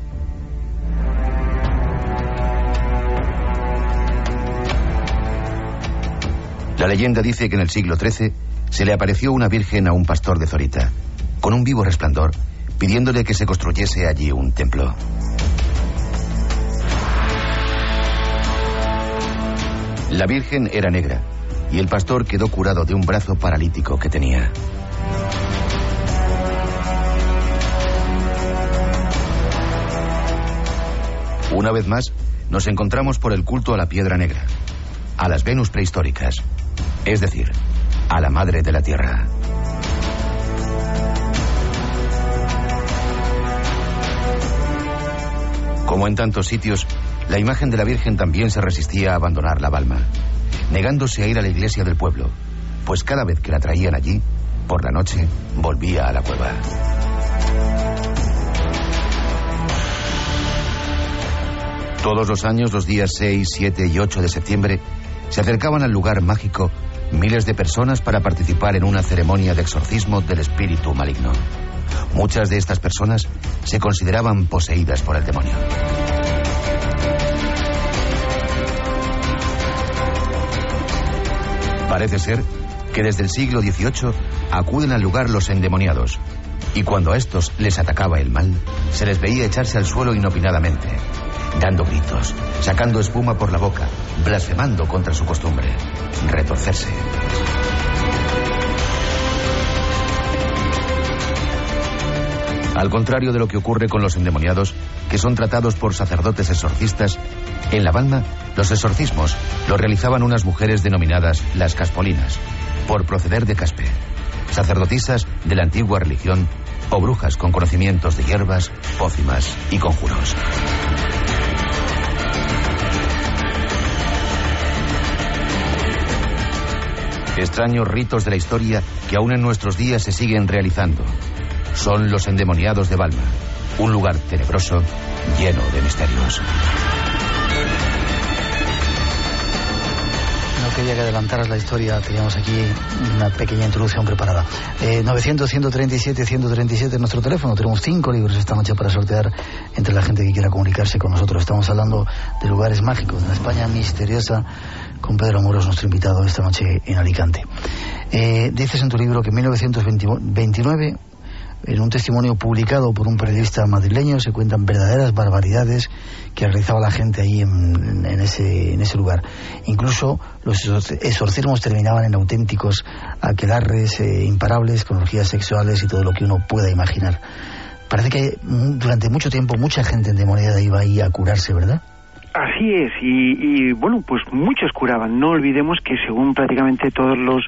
La leyenda dice que en el siglo XIII se le apareció una virgen a un pastor de Zorita, con un vivo resplandor, pidiéndole que se construyese allí un templo. La virgen era negra y el pastor quedó curado de un brazo paralítico que tenía. Una vez más, nos encontramos por el culto a la piedra negra, a las Venus prehistóricas, es decir, a la madre de la Tierra. Como en tantos sitios, la imagen de la Virgen también se resistía a abandonar la Balma, negándose a ir a la iglesia del pueblo, pues cada vez que la traían allí, por la noche, volvía a la cueva. Todos los años, los días 6, 7 y 8 de septiembre, se acercaban al lugar mágico miles de personas para participar en una ceremonia de exorcismo del espíritu maligno. Muchas de estas personas se consideraban poseídas por el demonio. Parece ser que desde el siglo XVIII acuden al lugar los endemoniados, y cuando a estos les atacaba el mal, se les veía echarse al suelo inopinadamente, dando gritos, sacando espuma por la boca, blasfemando contra su costumbre, retorcerse. Al contrario de lo que ocurre con los endemoniados, que son tratados por sacerdotes exorcistas, en La Balma los exorcismos los realizaban unas mujeres denominadas las Caspolinas, por proceder de Caspe, sacerdotisas de la antigua religión o brujas con conocimientos de hierbas, pócimas y conjuros. Extraños ritos de la historia que aún en nuestros días se siguen realizando. Son los endemoniados de Balma, un lugar tenebroso lleno de misterios. Quería que adelantaras la historia, teníamos aquí una pequeña introducción preparada. Eh, 900-137-137 es nuestro teléfono, tenemos cinco libros esta noche para sortear entre la gente que quiera comunicarse con nosotros. Estamos hablando de lugares mágicos, de la España misteriosa con Pedro Moros, nuestro invitado esta noche en Alicante. Eh, dices en tu libro que en 1929, en un testimonio publicado por un periodista madrileño, se cuentan verdaderas barbaridades que realizaba la gente ahí en, ese, en ese lugar. Incluso los exorcismos terminaban en auténticos aquelarres eh, imparables, con orgías sexuales y todo lo que uno pueda imaginar. Parece que durante mucho tiempo mucha gente endemoniada iba ahí a curarse, ¿verdad? Así es, y, y, bueno, pues muchos curaban. No olvidemos que según prácticamente todos los,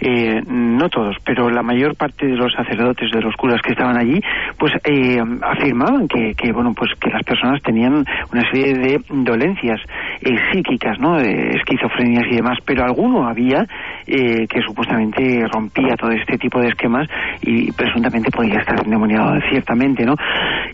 eh, no todos, pero la mayor parte de los sacerdotes, de los curas que estaban allí, pues eh, afirmaban que, que, bueno, pues que las personas tenían una serie de dolencias eh, psíquicas, ¿no? Esquizofrenias y demás, pero alguno había eh, que supuestamente rompía todo este tipo de esquemas y presuntamente podía estar endemoniado ciertamente, ¿no?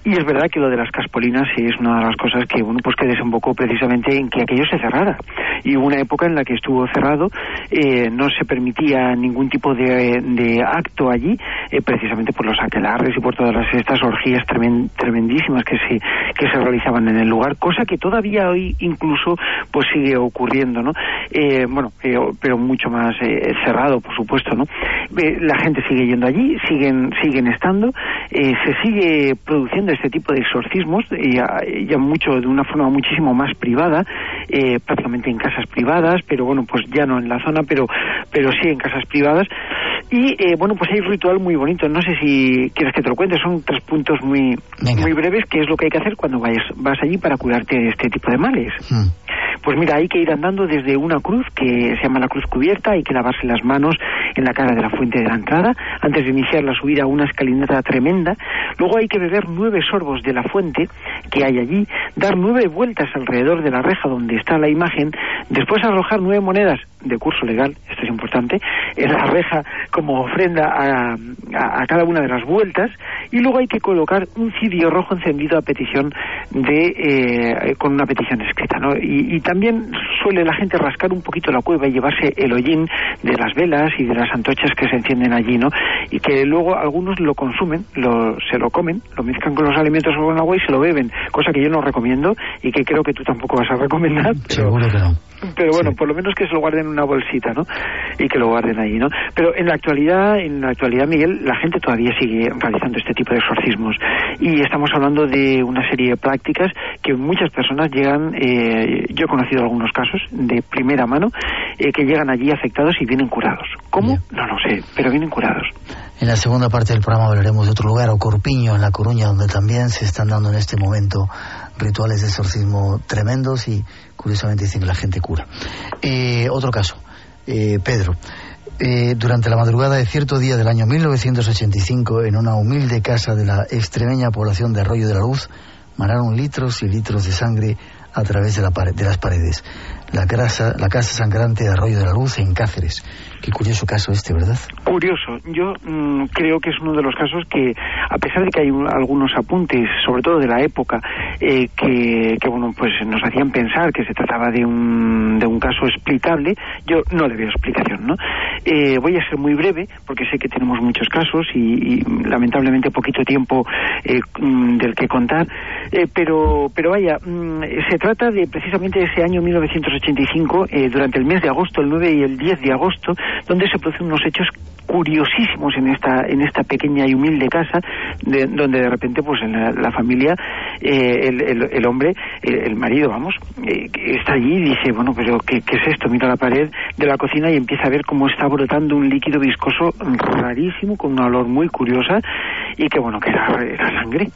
Y es verdad que lo de las caspolinas es una de las cosas que, bueno, pues que desembocó precisamente en que aquello se cerrara. Y hubo una época en la que estuvo cerrado, eh, no se permitía ningún tipo de, de acto allí, eh, precisamente por los aquelarres y por todas las, estas orgías tremendísimas que se, que se realizaban en el lugar, cosa que todavía hoy incluso pues sigue ocurriendo, ¿no? Eh, bueno, pero mucho más cerrado, por supuesto, ¿no? la gente sigue yendo allí, siguen, siguen estando, se sigue produciendo este tipo de exorcismos, ya, ya mucho, de una forma muchísimo más privada, prácticamente en casas privadas, pero bueno, pues ya no en la zona, pero, pero sí en casas privadas. Y eh, bueno, pues hay un ritual muy bonito. No sé si quieres que te lo cuente. Son tres puntos muy, muy breves, que es lo que hay que hacer cuando vayas, vas allí para curarte de este tipo de males. Hmm. Pues mira, hay que ir andando desde una cruz que se llama la cruz cubierta, hay que lavarse las manos en la cara de la fuente de la entrada. Antes de iniciar la subida a una escalinata tremenda. Luego hay que beber nueve sorbos de la fuente que hay allí, dar nueve vueltas alrededor de la reja donde está la imagen, después arrojar nueve monedas de curso legal, esto es importante, en la reja como ofrenda a, cada una de las vueltas. Y luego hay que colocar un cirio rojo encendido a petición de eh, con una petición escrita, ¿no? Y, también suele la gente rascar un poquito la cueva y llevarse el hollín de las velas y de las antochas que se encienden allí, ¿no? Y que luego algunos lo consumen, lo, se lo comen, lo mezclan con los alimentos o con agua y se lo beben, cosa que yo no recomiendo y que creo que tú tampoco vas a recomendar. Seguro que no. Pero bueno, por lo menos que se lo guarden en una bolsita, ¿no? Y que lo guarden ahí, ¿no? Pero en la actualidad, en la actualidad, Miguel, la gente todavía sigue realizando este tipo de exorcismos. Y estamos hablando de una serie de prácticas que muchas personas llegan, eh, yo he conocido algunos casos de primera mano, eh, que llegan allí afectados y vienen curados. ¿Cómo? No lo sé, pero vienen curados. En la segunda parte del programa hablaremos de otro lugar, o Corpiño, en La Coruña, donde también se están dando en este momento rituales de exorcismo tremendos y curiosamente dicen que la gente cura. Eh, otro caso, eh, Pedro. Eh, durante la madrugada de cierto día del año 1985, en una humilde casa de la extremeña población de Arroyo de la Luz, manaron litros y litros de sangre a través de, la de las paredes la la casa sangrante de Arroyo de la Luz en Cáceres. Qué curioso caso este, ¿verdad? Curioso. Yo mm, creo que es uno de los casos que, a pesar de que hay algunos apuntes, sobre todo de la época, eh, que, bueno, pues nos hacían pensar que se trataba de un, de un caso explicable, yo no le veo explicación, ¿no? Eh, voy a ser muy breve, porque sé que tenemos muchos casos y, lamentablemente poquito tiempo eh, mm, del que contar, pero, pero vaya, mm, se trata de precisamente ese año 1980 85, eh, durante el mes de agosto, el 9 y el 10 de agosto, donde se producen unos hechos curiosísimos en esta en esta pequeña y humilde casa donde de repente pues en la, familia eh, el, hombre el, marido vamos eh, está allí y dice bueno pero ¿qué, ¿qué, es esto mira la pared de la cocina y empieza a ver cómo está brotando un líquido viscoso rarísimo con una olor muy curiosa y que bueno que era, era sangre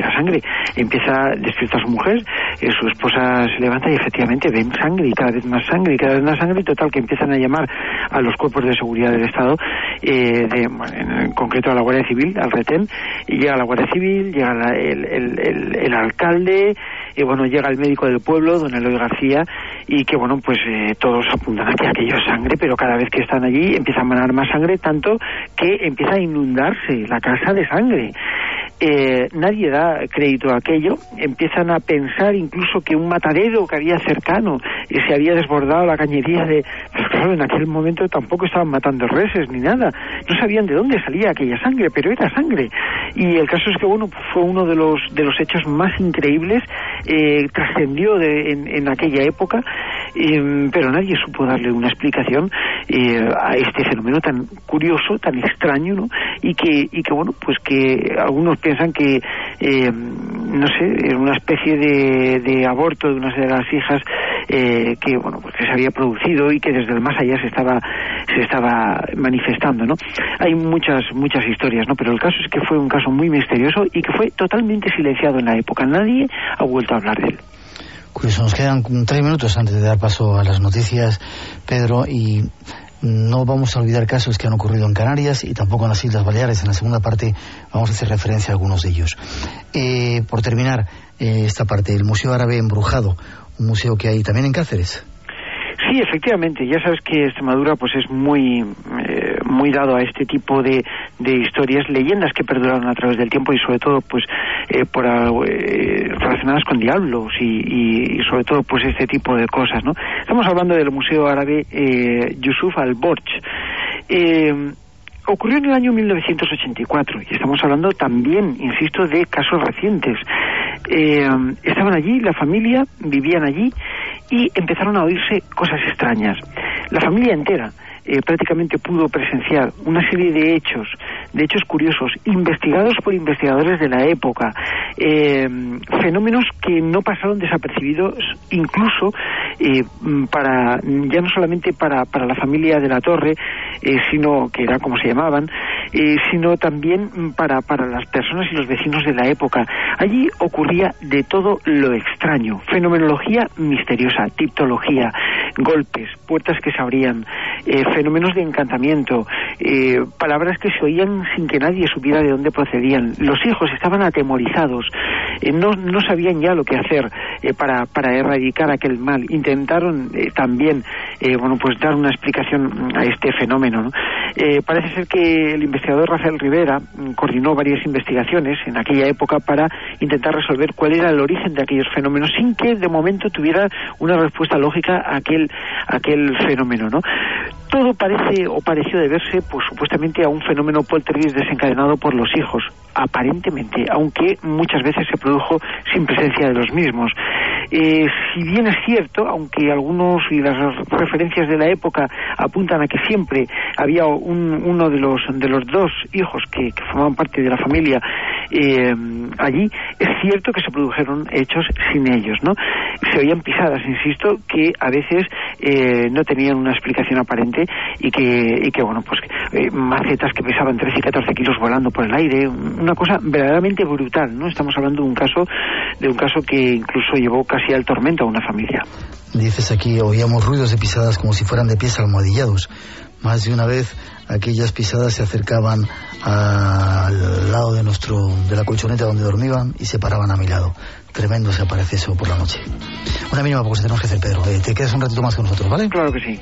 era sangre. Empieza, despierta a su mujer, eh, su esposa se levanta y efectivamente ven sangre y cada vez más sangre y cada vez más sangre, y total que empiezan a llamar a los cuerpos de seguridad del Estado, eh, de, en concreto a la Guardia Civil, al retén, y llega la Guardia Civil, llega el, el, alcalde, y bueno, llega el médico del pueblo, don Eloy García, y que bueno, pues eh, todos apuntan a que aquello sangre, pero cada vez que están allí empieza a manar más sangre, tanto que empieza a inundarse la casa de sangre. Eh, nadie da crédito a aquello, empiezan a pensar incluso que un matadero que había cercano y se había desbordado la cañería de... Pues claro, en aquel momento tampoco estaban matando reses ni nada, no sabían de dónde salía aquella sangre, pero era sangre. Y el caso es que, bueno, fue uno de los, de los hechos más increíbles, eh, trascendió en, en, aquella época, eh, pero nadie supo darle una explicación a este fenómeno tan curioso, tan extraño, ¿no? Y que, y que bueno, pues que algunos piensan que, eh, no sé, una especie de, de, aborto de una de las hijas eh, que, bueno, pues que se había producido y que desde el más allá se estaba, se estaba manifestando, ¿no? Hay muchas, muchas historias, ¿no? Pero el caso es que fue un caso muy misterioso y que fue totalmente silenciado en la época. Nadie ha vuelto a hablar de él. Curioso, nos quedan tres minutos antes de dar paso a las noticias, Pedro, y no vamos a olvidar casos que han ocurrido en Canarias y tampoco en las Islas Baleares. En la segunda parte vamos a hacer referencia a algunos de ellos. Eh, por terminar eh, esta parte, el Museo Árabe Embrujado, un museo que hay también en Cáceres. Sí, efectivamente. Ya sabes que Extremadura pues es muy eh, muy dado a este tipo de, de, historias, leyendas que perduraron a través del tiempo y sobre todo pues eh, por eh, relacionadas con diablos y, y, sobre todo pues este tipo de cosas, ¿no? Estamos hablando del Museo Árabe Yusuf al-Borch. ocurrió en el año 1984 y estamos hablando también, insisto, de casos recientes. estaban allí, la familia, vivían allí y empezaron a oírse cosas extrañas. La familia entera eh, prácticamente pudo presenciar una serie de hechos, de hechos curiosos, investigados por investigadores de la época, eh, fenómenos que no pasaron desapercibidos incluso eh, para ya no solamente para, para la familia de la torre, sino que era como se llamaban, sino también para, para las personas y los vecinos de la época. Allí ocurría de todo lo extraño, fenomenología misteriosa, tiptología, golpes, puertas que se abrían, fenómenos de encantamiento, eh, palabras que se oían sin que nadie supiera de dónde procedían. Los hijos estaban atemorizados, eh, no, no sabían ya lo que hacer eh, para, para erradicar aquel mal. Intentaron también, bueno, pues dar una explicación a este fenómeno. parece ser que el investigador Rafael Rivera mm, coordinó varias investigaciones en aquella época para intentar resolver cuál era el origen de aquellos fenómenos sin que de momento tuviera una respuesta lógica a aquel, aquel fenómeno, ¿no? Parece o pareció deberse, pues supuestamente, a un fenómeno poltergeist desencadenado por los hijos, aparentemente, aunque muchas veces se produjo sin presencia de los mismos. Eh, si bien es cierto, aunque algunos y las referencias de la época apuntan a que siempre había uno de los de los dos hijos que, formaban parte de la familia eh, allí, es cierto que se produjeron hechos sin ellos, ¿no? Se oían pisadas, insisto, que a veces eh, no tenían una explicación aparente y que, y que bueno, pues eh, macetas que pesaban 13 y 14 kilos volando por el aire, una cosa verdaderamente brutal, ¿no? Estamos hablando de un caso, de un caso que incluso llevó casi al tormento a una familia. Dices aquí, oíamos ruidos de pisadas como si fueran de pies almohadillados. Más de una vez aquellas pisadas se acercaban al lado de nuestro de la colchoneta donde dormían y se paraban a mi lado. Tremendo se aparece eso por la noche. Una mínima porque tenemos que hacer, Pedro. Eh, te quedas un ratito más con nosotros, ¿vale? Claro que sí.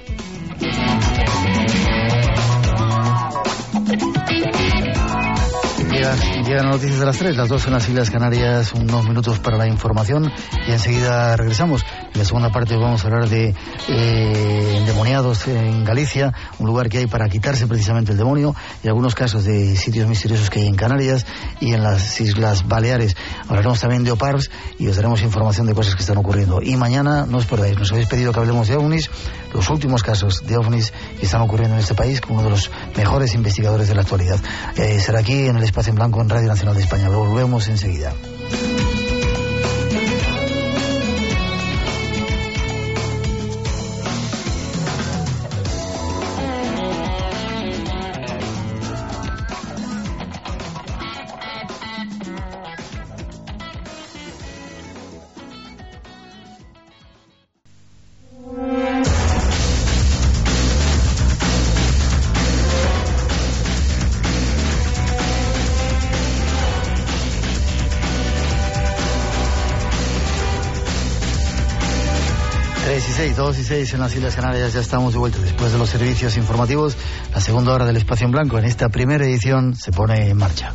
Yeah. Llegan, las noticias de las tres, las dos en las Islas Canarias, unos minutos para la información y enseguida regresamos. En la segunda parte vamos a hablar de eh, endemoniados en Galicia, un lugar que hay para quitarse precisamente el demonio y algunos casos de sitios misteriosos que hay en Canarias y en las Islas Baleares. Hablaremos también de OPARS y os daremos información de cosas que están ocurriendo. Y mañana, no os perdáis, nos habéis pedido que hablemos de ovnis, los últimos casos de ovnis que están ocurriendo en este país con uno de los mejores investigadores de la actualidad. Eh, será aquí en el espacio en blanco en Radio Nacional de España. Volvemos enseguida. 2 y 6 en las Islas Canarias ya estamos de vuelta después de los servicios informativos. La segunda hora del Espacio en Blanco en esta primera edición se pone en marcha.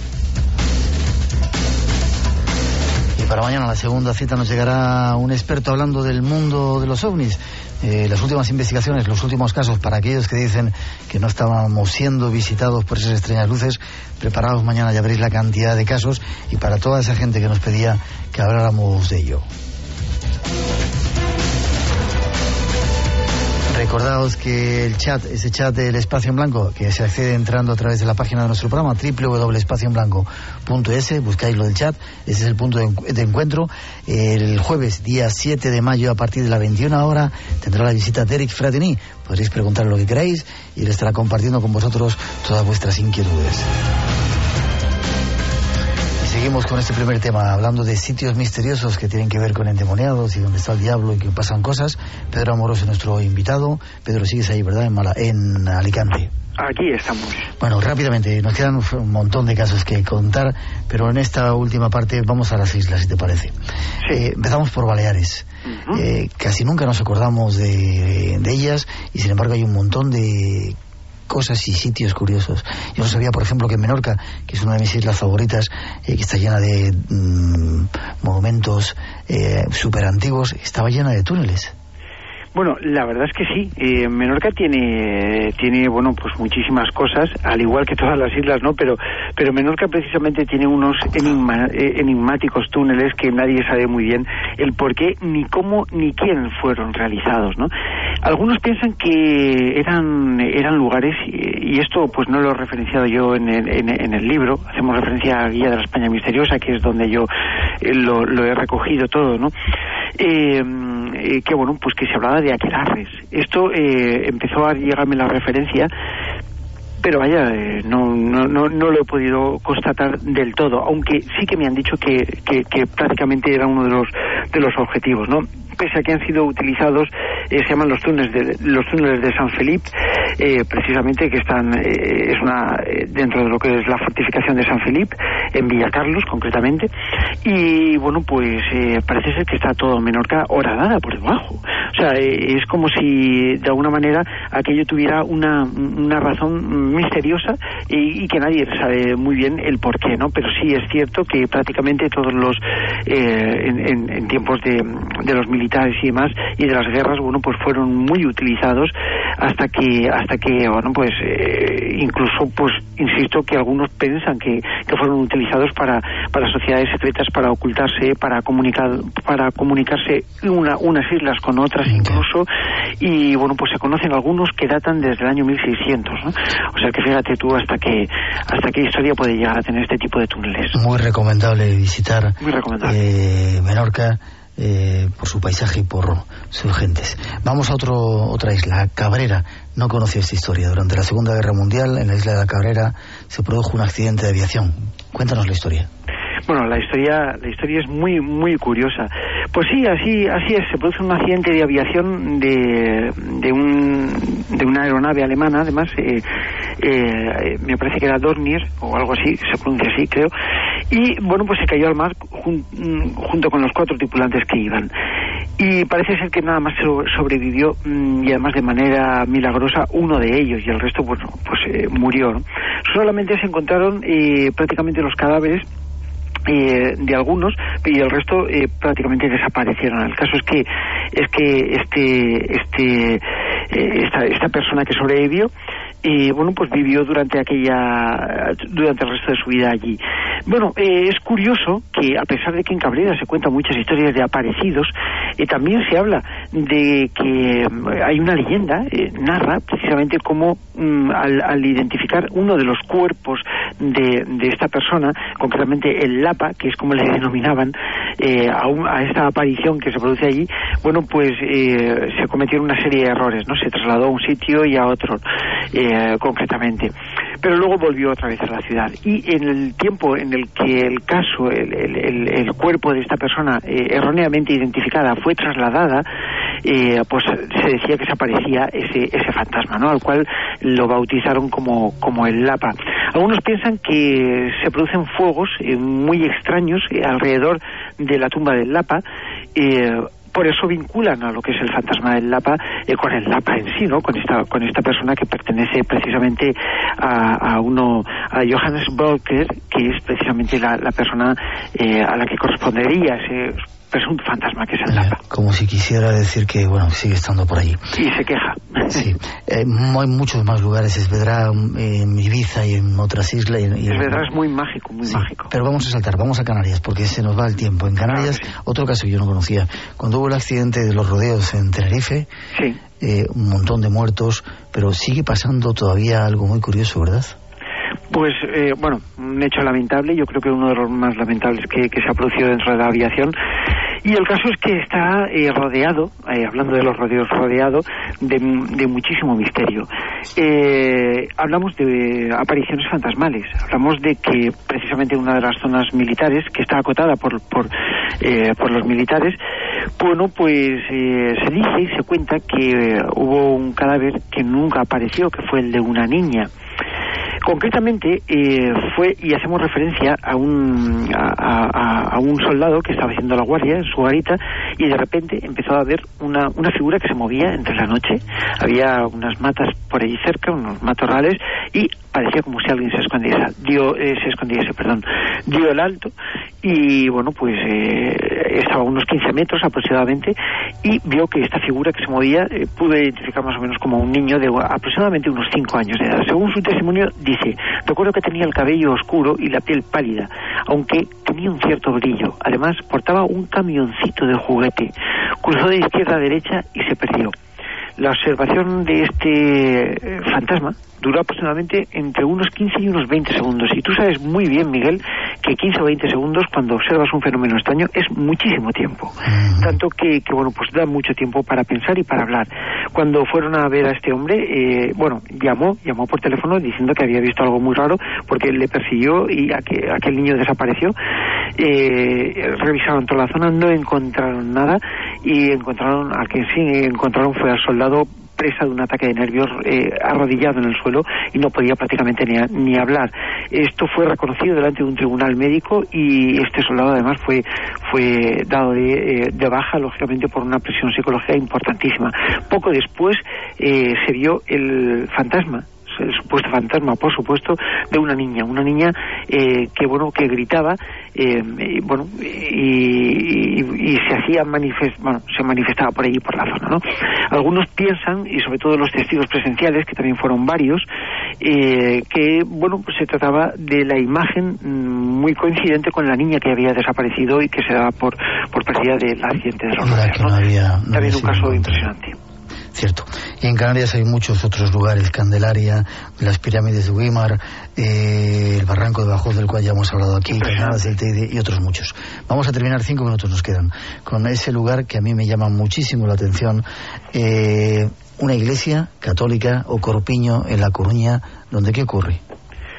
Y para mañana la segunda cita nos llegará un experto hablando del mundo de los ovnis. Eh, las últimas investigaciones, los últimos casos para aquellos que dicen que no estábamos siendo visitados por esas extrañas luces, preparados mañana ya veréis la cantidad de casos y para toda esa gente que nos pedía que habláramos de ello. Recordaos que el chat, ese chat del Espacio en Blanco, que se accede entrando a través de la página de nuestro programa, www.espacioenblanco.es, buscáis lo del chat, ese es el punto de, encuentro. El jueves, día 7 de mayo, a partir de la 21 hora, tendrá la visita de Eric Fratini. Podréis preguntar lo que queráis y él estará compartiendo con vosotros todas vuestras inquietudes seguimos con este primer tema, hablando de sitios misteriosos que tienen que ver con endemoniados y donde está el diablo y que pasan cosas. Pedro Amoroso es nuestro invitado. Pedro, sigues ahí, ¿verdad? En, Mala, en Alicante. Aquí estamos. Bueno, rápidamente, nos quedan un montón de casos que contar, pero en esta última parte vamos a las islas, si te parece. Eh, empezamos por Baleares. eh, casi nunca nos acordamos de, de ellas y sin embargo hay un montón de cosas y sitios curiosos. Yo no sabía, por ejemplo, que Menorca, que es una de mis islas favoritas, eh, que está llena de mm, monumentos eh, antiguos, estaba llena de túneles. Bueno, la verdad es que sí. Eh, Menorca tiene, tiene, bueno, pues muchísimas cosas, al igual que todas las islas, ¿no? Pero, pero Menorca precisamente tiene unos enigma, eh, enigmáticos túneles que nadie sabe muy bien el por qué, ni cómo, ni quién fueron realizados, ¿no? Algunos piensan que eran, eran lugares, y, y esto pues no lo he referenciado yo en el, en, en el libro, hacemos referencia a Guía de la España Misteriosa, que es donde yo eh, lo, he recogido todo, ¿no? Eh, eh, que bueno, pues que se hablaba de aquelarres. Esto eh, empezó a llegarme la referencia, pero vaya, eh, no, no, no, no lo he podido constatar del todo, aunque sí que me han dicho que, que, que prácticamente era uno de los, de los objetivos, ¿no? Pese a que han sido utilizados, eh, se llaman los túneles de, los túneles de San Felipe, eh, precisamente que están, eh, es una, dentro de lo que es la fortificación de San Felipe, en Villacarlos concretamente, y bueno, pues parece ser que está todo Menorca horadada por debajo. O sea, es como si de alguna manera aquello tuviera una, una razón misteriosa y, que nadie sabe muy bien el por qué, ¿no? Pero sí es cierto que prácticamente todos los, en, en, en tiempos de, de los militares, y demás y de las guerras bueno pues fueron muy utilizados hasta que hasta que bueno pues eh, incluso pues insisto que algunos piensan que, que fueron utilizados para, para sociedades secretas para ocultarse para comunicar para comunicarse una, unas islas con otras incluso y bueno pues se conocen algunos que datan desde el año 1600 ¿no? o sea que fíjate tú hasta que hasta qué historia puede llegar a tener este tipo de túneles. Muy recomendable visitar muy recomendable. eh, Menorca eh, por su paisaje y por sus gentes. Vamos a otro, otra isla, Cabrera. No conocía esta historia. Durante la Segunda Guerra Mundial, en la isla de Cabrera, se produjo un accidente de aviación. Cuéntanos la historia. Bueno, la historia, la historia es muy, muy curiosa. Pues sí, así, así es. Se produce un accidente de aviación de, de, un, de una aeronave alemana, además, eh, eh, me parece que era Dornier o algo así, se pronuncia así, creo. Y bueno, pues se cayó al mar jun, junto con los cuatro tripulantes que iban. Y parece ser que nada más sobrevivió y además de manera milagrosa uno de ellos y el resto, bueno, pues eh, murió. Solamente se encontraron eh, prácticamente los cadáveres eh, de algunos y el resto eh, prácticamente desaparecieron. El caso es que es que este este eh, esta, esta persona que sobrevivió y bueno pues vivió durante aquella durante el resto de su vida allí. Bueno eh, es curioso que a pesar de que en Cabrera se cuentan muchas historias de aparecidos eh, también se habla de que hay una leyenda eh, narra precisamente cómo mm, al, al, identificar uno de los cuerpos de, de, esta persona concretamente el Lapa que es como le denominaban a, un, a, esta aparición que se produce allí bueno pues se cometieron una serie de errores no se trasladó a un sitio y a otro. Eh, concretamente. Pero luego volvió otra vez a la ciudad. Y en el tiempo en el que el caso, el, el, el cuerpo de esta persona eh, erróneamente identificada fue trasladada, eh, pues se decía que se aparecía ese, ese fantasma, ¿no? Al cual lo bautizaron como, como el Lapa. Algunos piensan que se producen fuegos muy extraños alrededor de la tumba del Lapa por eso vinculan a lo que es el fantasma del Lapa eh, con el Lapa en sí, ¿no? Con esta con esta persona que pertenece precisamente a, a uno a Johannes Volker, que es precisamente la, la persona eh, a la que correspondería ese presunto fantasma que es el Lapa. Como si quisiera decir que, bueno, sigue estando por allí. Y se queja. Sí. Eh, hay muchos más lugares, Esvedra, en Ibiza y en otras islas. Y, y Esvedra es muy mágico, muy sí, mágico. Pero vamos a saltar, vamos a Canarias, porque se nos va el tiempo. En Canarias, Claro, sí. otro caso que yo no conocía. Cuando hubo el accidente de los rodeos en Tenerife, Sí. eh, un montón de muertos, pero sigue pasando todavía algo muy curioso, ¿verdad? Pues eh, bueno, un hecho lamentable, yo creo que uno de los más lamentables que, que se ha producido dentro de la aviación. Y el caso es que está eh, rodeado, eh, hablando de los rodeos, rodeado de, de muchísimo misterio. Eh, hablamos de apariciones fantasmales, hablamos de que precisamente una de las zonas militares, que está acotada por, por, por los militares, bueno, pues se dice y se cuenta que hubo un cadáver que nunca apareció, que fue el de una niña. Concretamente eh, fue, y hacemos referencia a un, a, un soldado que estaba haciendo la guardia en su garita y de repente empezó a ver una, una figura que se movía entre la noche. Había unas matas por allí cerca, unos matorrales, y parecía como si alguien se escondiese, dio, eh, se escondiese, perdón, dio el alto y bueno, pues eh, estaba a unos 15 metros aproximadamente y vio que esta figura que se movía eh, pudo identificar más o menos como un niño de aproximadamente unos 5 años de edad. Según su testimonio dice, recuerdo que tenía el cabello oscuro y la piel pálida, aunque tenía un cierto brillo. Además, portaba un camioncito de juguete. Cruzó de izquierda a derecha y se perdió. La observación de este fantasma duró aproximadamente entre unos 15 y unos 20 segundos. Y tú sabes muy bien, Miguel, que 15 o 20 segundos cuando observas un fenómeno extraño es muchísimo tiempo. Tanto que, que, bueno, pues da mucho tiempo para pensar y para hablar. Cuando fueron a ver a este hombre, eh, bueno, llamó, llamó por teléfono diciendo que había visto algo muy raro porque le persiguió y aquel niño desapareció. Eh, revisaron toda la zona, no encontraron nada y encontraron, al que sí encontraron fue al soldado presa de un ataque de nervios eh, arrodillado en el suelo y no podía prácticamente ni, ni, hablar. Esto fue reconocido delante de un tribunal médico y este soldado además fue, fue dado de, eh, de baja, lógicamente, por una presión psicológica importantísima. Poco después eh, se vio el fantasma el supuesto fantasma, por supuesto, de una niña, una niña eh, que bueno que gritaba, eh, y, bueno y, se hacía manifest, bueno, se manifestaba por allí por la zona, ¿no? Algunos piensan y sobre todo los testigos presenciales que también fueron varios eh, que bueno pues se trataba de la imagen mm, muy coincidente con la niña que había desaparecido y que se daba por por pérdida del accidente de los ¿no? También un caso impresionante. Cierto. Y en Canarias hay muchos otros lugares, Candelaria, las pirámides de Weimar, eh, el barranco de Bajos del cual ya hemos hablado aquí, Cañadas del Teide y otros muchos. Vamos a terminar, cinco minutos nos quedan, con ese lugar que a mí me llama muchísimo la atención, eh, una iglesia católica o corpiño en La Coruña, donde ¿qué ocurre?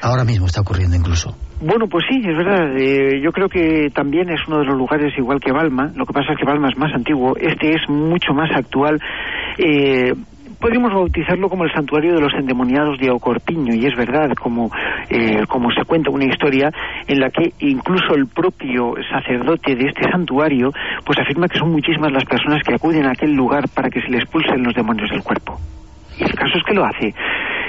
Ahora mismo está ocurriendo incluso. Bueno, pues sí, es verdad. Eh, yo creo que también es uno de los lugares igual que Balma. Lo que pasa es que Balma es más antiguo. Este es mucho más actual. Eh, podríamos bautizarlo como el santuario de los endemoniados de Ocorpiño, y es verdad, como, eh, como se cuenta una historia en la que incluso el propio sacerdote de este santuario, pues afirma que son muchísimas las personas que acuden a aquel lugar para que se le expulsen los demonios del cuerpo. Y el caso es que lo hace.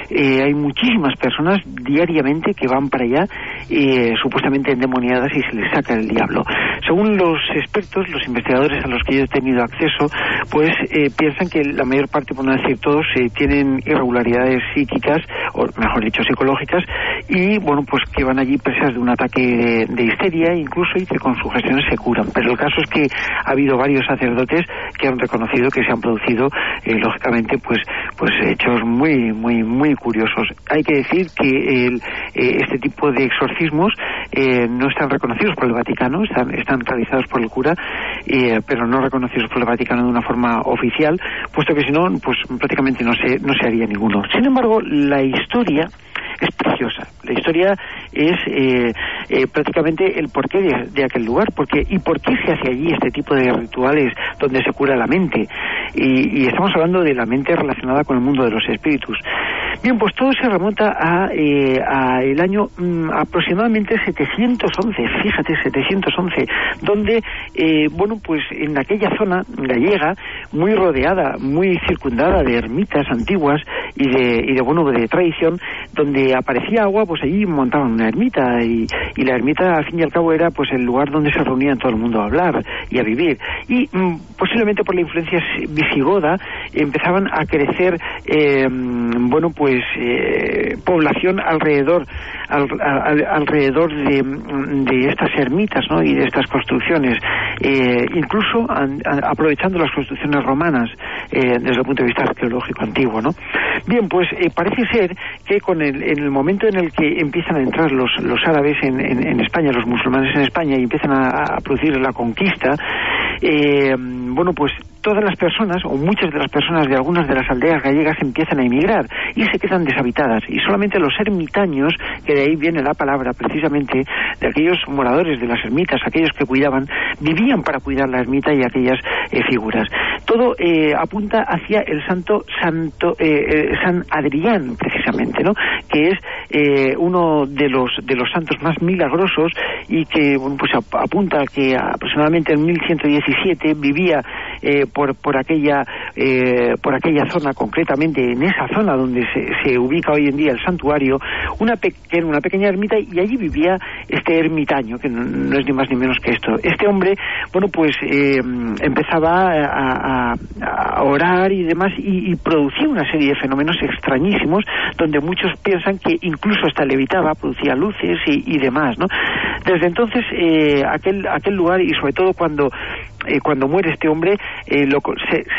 Eh, hay muchísimas personas diariamente que van para allá eh, supuestamente endemoniadas y se les saca el diablo. Según los expertos, los investigadores a los que yo he tenido acceso, pues eh, piensan que la mayor parte, por no decir todos, tienen irregularidades psíquicas, o mejor dicho, psicológicas, y bueno, pues que van allí presas de un ataque de, histeria incluso y que con sugestiones se curan. Pero el caso es que ha habido varios sacerdotes que han reconocido que se han producido, lógicamente, pues, pues hechos muy, muy, muy curiosos. Hay que decir que el, eh, este tipo de exorcismos eh, no están reconocidos por el Vaticano, están, están realizados por el cura, eh, pero no reconocidos por el Vaticano de una forma oficial, puesto que si no, pues prácticamente no se, no se haría ninguno. Sin embargo, la historia es preciosa. La historia es eh, eh, prácticamente el porqué de, aquel lugar porque, y por qué se hace allí este tipo de rituales donde se cura la mente. Y, estamos hablando de la mente relacionada con el mundo de los espíritus. Bien, pues todo se remonta a, eh, el año mm, aproximadamente 711, fíjate, 711, donde, bueno, pues en aquella zona gallega, muy rodeada, muy circundada de ermitas antiguas y de, y de bueno, de tradición, donde aparecía agua, pues allí montaban una ermita y, y, la ermita al fin y al cabo era pues el lugar donde se reunían todo el mundo a hablar y a vivir. Y mm, posiblemente por la influencia visigoda empezaban a crecer, eh, bueno, pues eh, población alrededor alrededor de, estas ermitas ¿no? y de estas construcciones, eh, incluso aprovechando las construcciones romanas desde el punto de vista arqueológico antiguo. ¿no? Bien, pues parece ser que con el, en el momento en el que empiezan a entrar los, los árabes en, en, España, los musulmanes en España, y empiezan a, producir la conquista, eh, bueno, pues todas las personas, o muchas de las personas de algunas de las aldeas gallegas empiezan a emigrar y se quedan deshabitadas. Y solamente los ermitaños, que de ahí viene la palabra precisamente, de aquellos moradores de las ermitas, aquellos que cuidaban, vivían para cuidar la ermita y aquellas eh, figuras. Todo eh, apunta hacia el santo, santo eh, San Adrián, precisamente, ¿no? que es uno de los, de los santos más milagrosos y que bueno, pues apunta que aproximadamente en 1117 vivía por, por, aquella, eh, por aquella zona, concretamente en esa zona donde se, se ubica hoy en día el santuario, una, una pequeña ermita y allí vivía este ermitaño, que no, es ni más ni menos que esto. Este hombre, bueno, pues eh, empezaba a, orar y demás y, producía una serie de fenómenos extrañísimos donde muchos piensan que incluso hasta levitaba, producía luces y, demás, ¿no? Desde entonces, eh, aquel, aquel lugar y sobre todo cuando eh, cuando muere este hombre eh,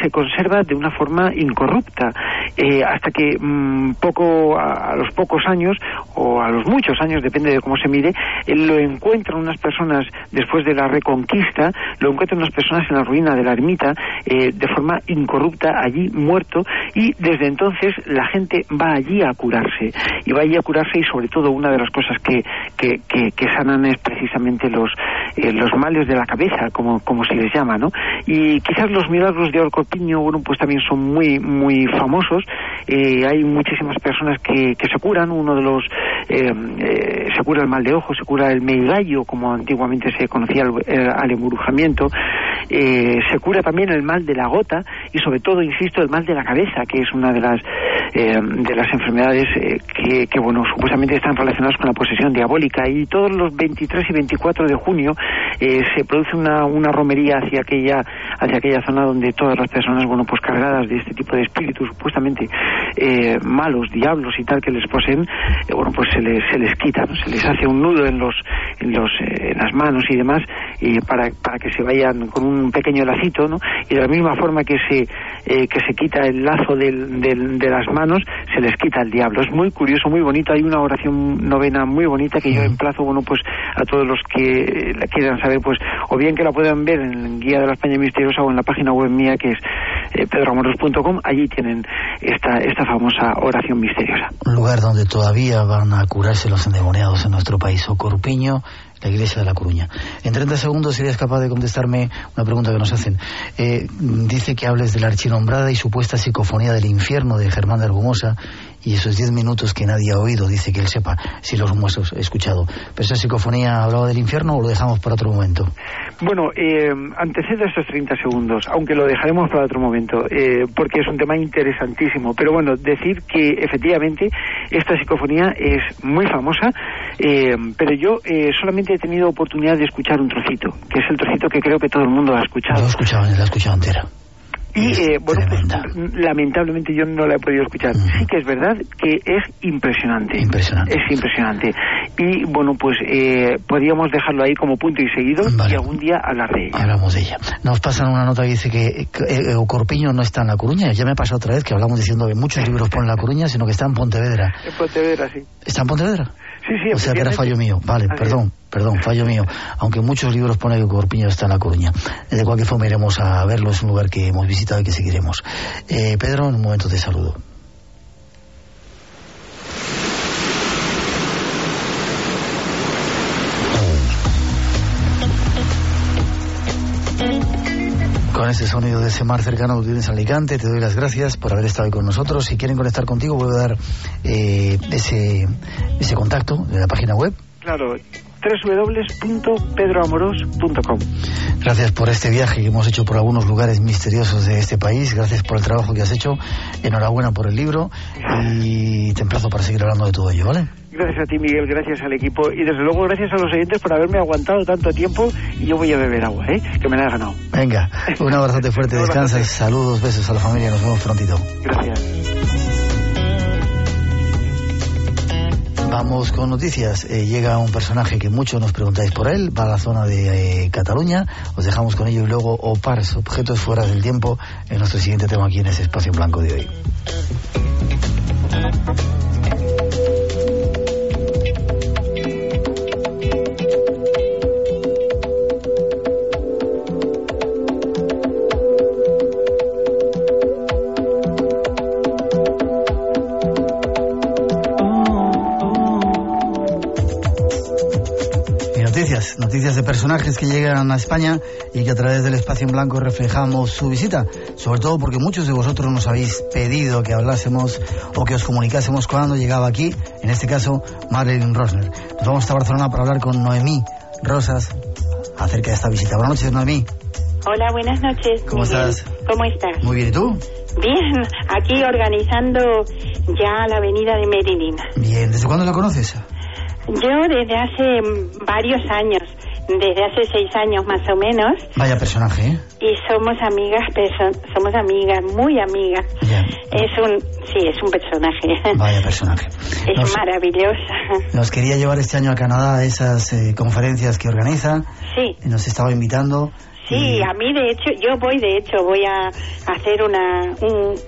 se, conserva de una forma incorrupta. Eh, hasta que mm, poco a, los pocos años o a los muchos años depende de cómo se mire lo encuentran unas personas después de la reconquista lo encuentran unas personas en la ruina de la ermita de forma incorrupta allí muerto y desde entonces la gente va allí a curarse. Y va allí a curarse y sobre todo una de las cosas que, que, que, sanan es precisamente los, los males de la cabeza como, como se les llama, ¿no? Y quizás los milagros de Orcopiño, bueno, pues también son muy, muy famosos. Eh, hay muchísimas personas que, que se curan. Uno de los eh, eh, se cura el mal de ojo, se cura el meigallo, como antiguamente se conocía al embrujamiento. se cura también el mal de la gota y sobre todo, insisto, el mal de la cabeza, que es una de las de las enfermedades que, que, bueno, supuestamente están relacionadas con la posesión diabólica. Y todos los 23 y 24 de junio se produce una, una romería hacia aquella hacia aquella zona donde todas las personas bueno pues cargadas de este tipo de espíritus supuestamente eh, malos diablos y tal que les poseen eh, bueno pues se les se les quita se les hace un nudo en los en los eh, en las manos y demás y para para que se vayan con un pequeño lacito no y de la misma forma que se que se quita el lazo del, de las manos se les quita el diablo. Es muy curioso muy bonito. Hay una oración novena muy bonita que yo emplazo bueno pues a todos los que la quieran saber pues o bien que la puedan ver en Guía de la España Misteriosa o en la página web mía que es eh, allí tienen esta, esta famosa oración misteriosa. Un lugar donde todavía van a curarse los endemoniados en nuestro país, o la iglesia de La Coruña. En 30 segundos serías capaz de contestarme una pregunta que nos hacen. Eh, dice que hables de la archinombrada y supuesta psicofonía del infierno de Germán de Argumosa y esos 10 minutos que nadie ha oído, dice que él sepa si los hemos escuchado. ¿Pero esa psicofonía hablaba del infierno o lo dejamos para otro momento? Bueno, eh, antecede estos 30 segundos, aunque lo dejaremos para otro momento, eh, porque es un tema interesantísimo. Pero bueno, decir que efectivamente esta psicofonía es muy famosa, eh, pero yo eh, solamente he tenido oportunidad de escuchar un trocito, que es el trocito que creo que todo el mundo ha escuchado. Lo he escuchado, la he escuchado entera. Y eh, bueno, pues, lamentablemente yo no la he podido escuchar. Sí que es verdad que es impresionante. Impresionante. Es impresionante. Y bueno, pues eh, podríamos dejarlo ahí como punto y seguido y algún día hablar de ella. Hablamos de ella. Nos pasan una nota que dice que eh, Corpiño no está en La Coruña. Ya me pasado otra vez que hablamos diciendo que muchos libros ponen La Coruña, sino que está en Pontevedra. En Pontevedra, sí. ¿Está en Pontevedra? Sí, sí, o sea que era fallo mío. Vale, perdón, perdón, fallo mío. Aunque muchos libros pone que Corpiño está en La Coruña. De cualquier forma iremos a verlo, es un lugar que hemos visitado y que seguiremos. Eh, Pedro, en un momento te saludo. Con ese sonido de ese mar cercano que tienes Alicante, te doy las gracias por haber estado hoy con nosotros. Si quieren conectar contigo, voy a dar eh, ese, ese contacto de la página web. Claro, www.pedroamoros.com. Gracias por este viaje que hemos hecho por algunos lugares misteriosos de este país. Gracias por el trabajo que has hecho. Enhorabuena por el libro y te emplazo para seguir hablando de todo ello, ¿vale? Gracias a ti, Miguel, gracias al equipo y desde luego gracias a los oyentes por haberme aguantado tanto tiempo y yo voy a beber agua, ¿eh? Que me la he ganado. Venga, un abrazote fuerte, descansas, saludos, besos a la familia, nos vemos prontito. Gracias. Vamos con noticias. Eh, llega un personaje que muchos nos preguntáis por él, va a la zona de eh, Cataluña. Os dejamos con ello y luego OPARS, objetos fuera del tiempo, en nuestro siguiente tema aquí en ese espacio blanco de hoy. Noticias de personajes que llegan a España y que a través del espacio en blanco reflejamos su visita, sobre todo porque muchos de vosotros nos habéis pedido que hablásemos o que os comunicásemos cuando llegaba aquí, en este caso Marilyn Rosner. Nos vamos hasta Barcelona para hablar con Noemí Rosas acerca de esta visita. Buenas noches, Noemí. Hola, buenas noches. ¿Cómo estás? ¿Cómo estás? Muy bien, ¿y tú? Bien, aquí organizando ya la venida de Marilyn. Bien, ¿desde cuándo la conoces? Yo desde hace varios años, desde hace seis años más o menos. Vaya personaje, ¿eh? Y somos amigas, somos amigas, muy amigas. Es un, sí, es un personaje. Vaya personaje. Es maravillosa. Nos quería llevar este año a Canadá a esas eh, conferencias que organiza. Sí. Nos estaba invitando. Sí, a mí de hecho, yo voy de hecho, voy a hacer una,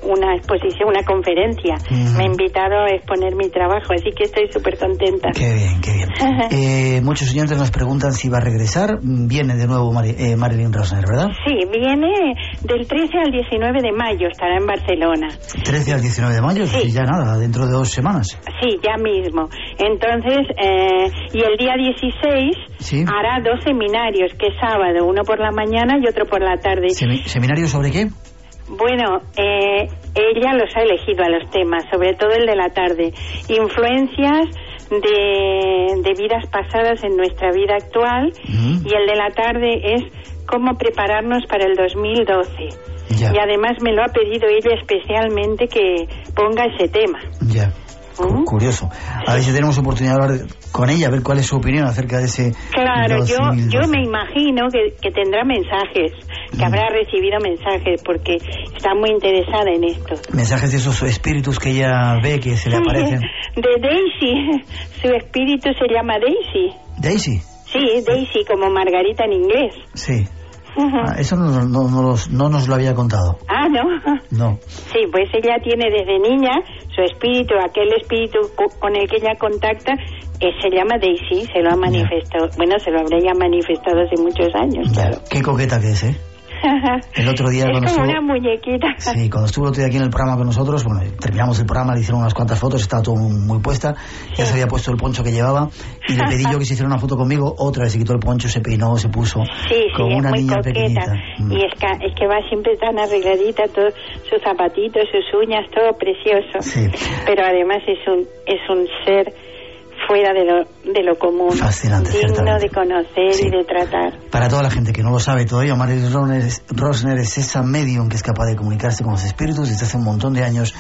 una exposición, una conferencia. Me ha invitado a exponer mi trabajo, así que estoy súper contenta. Qué bien, qué bien. eh, muchos oyentes nos preguntan si va a regresar. Viene de nuevo eh, Marilyn Rosner, ¿verdad? Sí, viene del 13 al 19 de mayo, estará en Barcelona. 13 al 19 de mayo, sí. ya nada, dentro de dos semanas. Sí, ya mismo. Entonces, eh, y el día 16 hará dos seminarios, que es sábado, uno por la mañana mañana y otro por la tarde. ¿Seminario sobre qué? Bueno, eh, ella los ha elegido a los temas, sobre todo el de la tarde. Influencias de, de vidas pasadas en nuestra vida actual y el de la tarde es cómo prepararnos para el 2012. Y además me lo ha pedido ella especialmente que ponga ese tema. Ya. Curioso. A ver si tenemos oportunidad de hablar con ella, a ver cuál es su opinión acerca de ese. Claro, yo, yo me imagino que, que tendrá mensajes, que mm. habrá recibido mensajes, porque está muy interesada en esto. Mensajes de esos espíritus que ella ve que se le aparecen. De Daisy. Su espíritu se llama Daisy. ¿Daisy? Sí, Daisy, como Margarita en inglés. Sí. Ah, eso no, no, no, nos lo había contado. Ah, ¿no? No. Sí, pues ella tiene desde niña su espíritu, aquel espíritu con el que ella contacta, eh, se llama Daisy, se lo ha manifestado. Bueno, se lo habría ya manifestado hace muchos años. Claro. Qué coqueta que es, ¿eh? El otro día es cuando como estuvo, una muñequita. Sí, cuando estuvo el otro día aquí en el programa con nosotros, bueno, terminamos el programa, le hicieron unas cuantas fotos, estaba todo muy, puesta, ya se había puesto el poncho que llevaba y le pedí yo que se hiciera una foto conmigo, otra vez se quitó el poncho, se peinó, se puso sí, como una muy niña coqueta. pequeñita. Mm. Y es que, es que va siempre tan arregladita, todos sus zapatitos, sus uñas, todo precioso. Sí. Pero además es un, es un ser fuera de lo, de lo común. Fascinante, Digno de conocer Sí. y de tratar. Para toda la gente que no lo sabe todavía, Marilyn Rosner es, Rosner es esa medium que es capaz de comunicarse con los espíritus. Desde hace un montón de años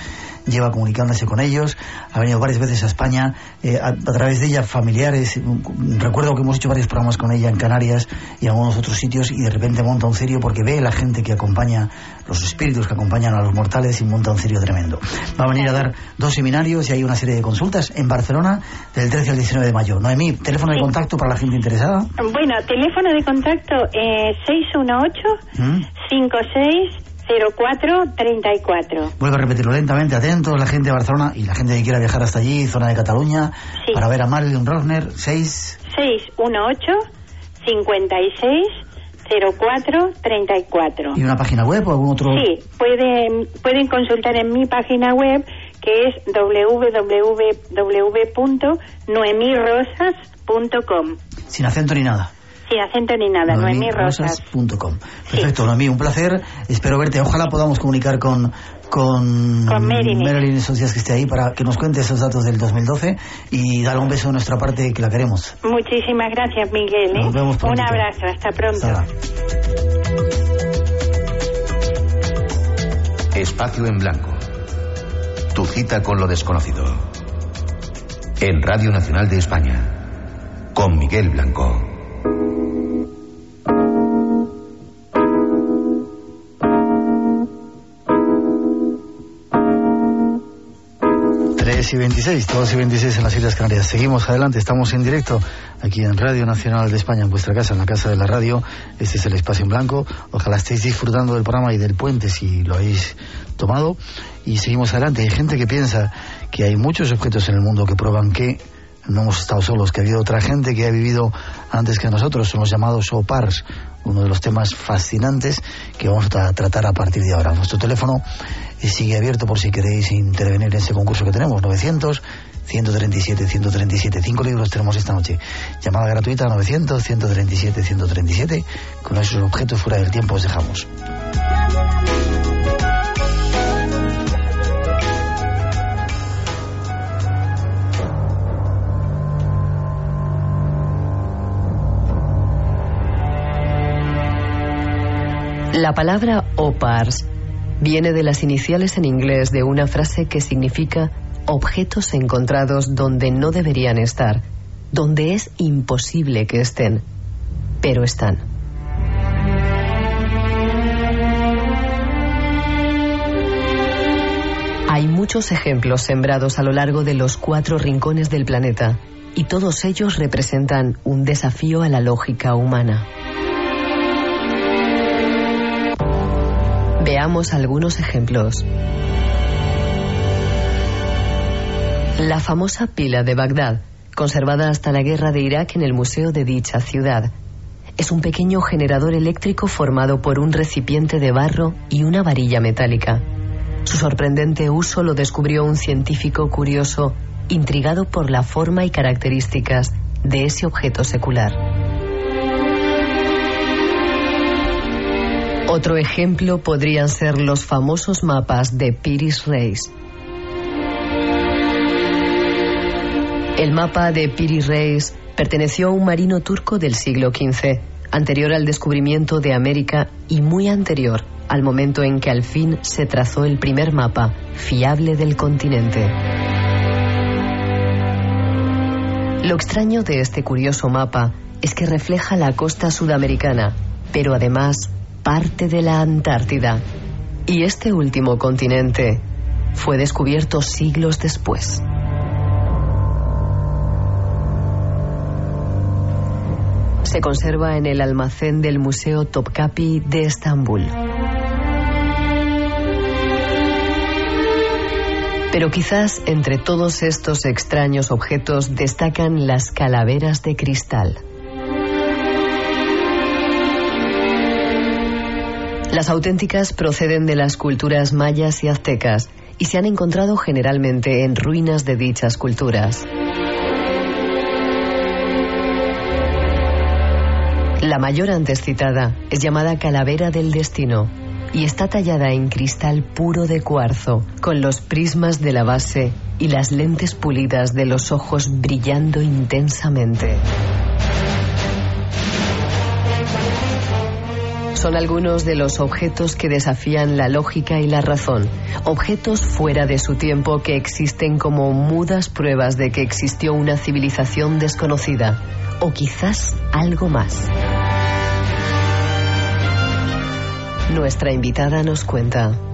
lleva comunicándose con ellos. Ha venido varias veces a España, eh, a, a través de ella, familiares. Recuerdo que hemos hecho varios programas con ella en Canarias y en algunos otros sitios y de repente monta un cirio porque ve la gente que acompaña, los espíritus que acompañan a los mortales y monta un cirio tremendo. Va a venir a dar dos seminarios y hay una serie de consultas en Barcelona del 13 al 19 de mayo. Noemí, teléfono de contacto para la gente interesada. Bueno, teléfono de contacto eh, 618 ¿Mm? 560434. Vuelvo a repetirlo lentamente, atentos, la gente de Barcelona y la gente que quiera viajar hasta allí, zona de Cataluña, Sí. para ver a Marilyn Rosner, 6... 618 560434. ¿Y una página web o algún otro? Sí, pueden, pueden consultar en mi página web que es www.noemirosas.com. Sin acento ni nada. Sin acento ni nada, Noemí Rosas. Perfecto, Noemí, un placer. Espero verte. Ojalá podamos comunicar con, con, Con Marilyn. esos días que esté ahí para que nos cuente esos datos del 2012 y darle un beso de nuestra parte que la queremos. Muchísimas gracias, Miguel. ¿eh? Nos vemos Un prontito. abrazo, hasta pronto. Hasta. Espacio en Blanco. Tu cita con lo desconocido. En Radio Nacional de España. Con Miguel Blanco. 3 y 26, 2 y 26 en las Islas Canarias. Seguimos adelante, estamos en directo aquí en Radio Nacional de España, en vuestra casa, en la casa de la radio. Este es el espacio en blanco. Ojalá estéis disfrutando del programa y del puente si lo habéis tomado. Y seguimos adelante. Hay gente que piensa que hay muchos objetos en el mundo que prueban que no hemos estado solos, que ha habido otra gente que ha vivido antes que nosotros, son los llamados OPARS, uno de los temas fascinantes que vamos a tratar a partir de ahora. Nuestro teléfono sigue abierto por si queréis intervenir en ese concurso que tenemos, 900 137 137. Cinco libros tenemos esta noche. Llamada gratuita 900 137 137. Con esos objetos fuera del tiempo os dejamos. La palabra OPARS viene de las iniciales en inglés de una frase que significa objetos encontrados donde no deberían estar, donde es imposible que estén, pero están. Hay muchos ejemplos sembrados a lo largo de los cuatro rincones del planeta, y todos ellos representan un desafío a la lógica humana. Veamos algunos ejemplos. La famosa pila de Bagdad, conservada hasta la guerra de Irak en el museo de dicha ciudad, es un pequeño generador eléctrico formado por un recipiente de barro y una varilla metálica. Su sorprendente uso lo descubrió un científico curioso, intrigado por la forma y características de ese objeto secular. Otro ejemplo podrían ser los famosos mapas de Piris Reis. El mapa de Piris Reis perteneció a un marino turco del siglo XV, anterior al descubrimiento de América y muy anterior al momento en que al fin se trazó el primer mapa fiable del continente. Lo extraño de este curioso mapa es que refleja la costa sudamericana, pero además parte de la Antártida. Y este último continente fue descubierto siglos después. Se conserva en el almacén del Museo Topkapi de Estambul. Pero quizás entre todos estos extraños objetos destacan las calaveras de cristal. Las auténticas proceden de las culturas mayas y aztecas y se han encontrado generalmente en ruinas de dichas culturas. La mayor antes citada es llamada Calavera del Destino y está tallada en cristal puro de cuarzo, con los prismas de la base y las lentes pulidas de los ojos brillando intensamente. Son algunos de los objetos que desafían la lógica y la razón, objetos fuera de su tiempo que existen como mudas pruebas de que existió una civilización desconocida, o quizás algo más. Nuestra invitada nos cuenta.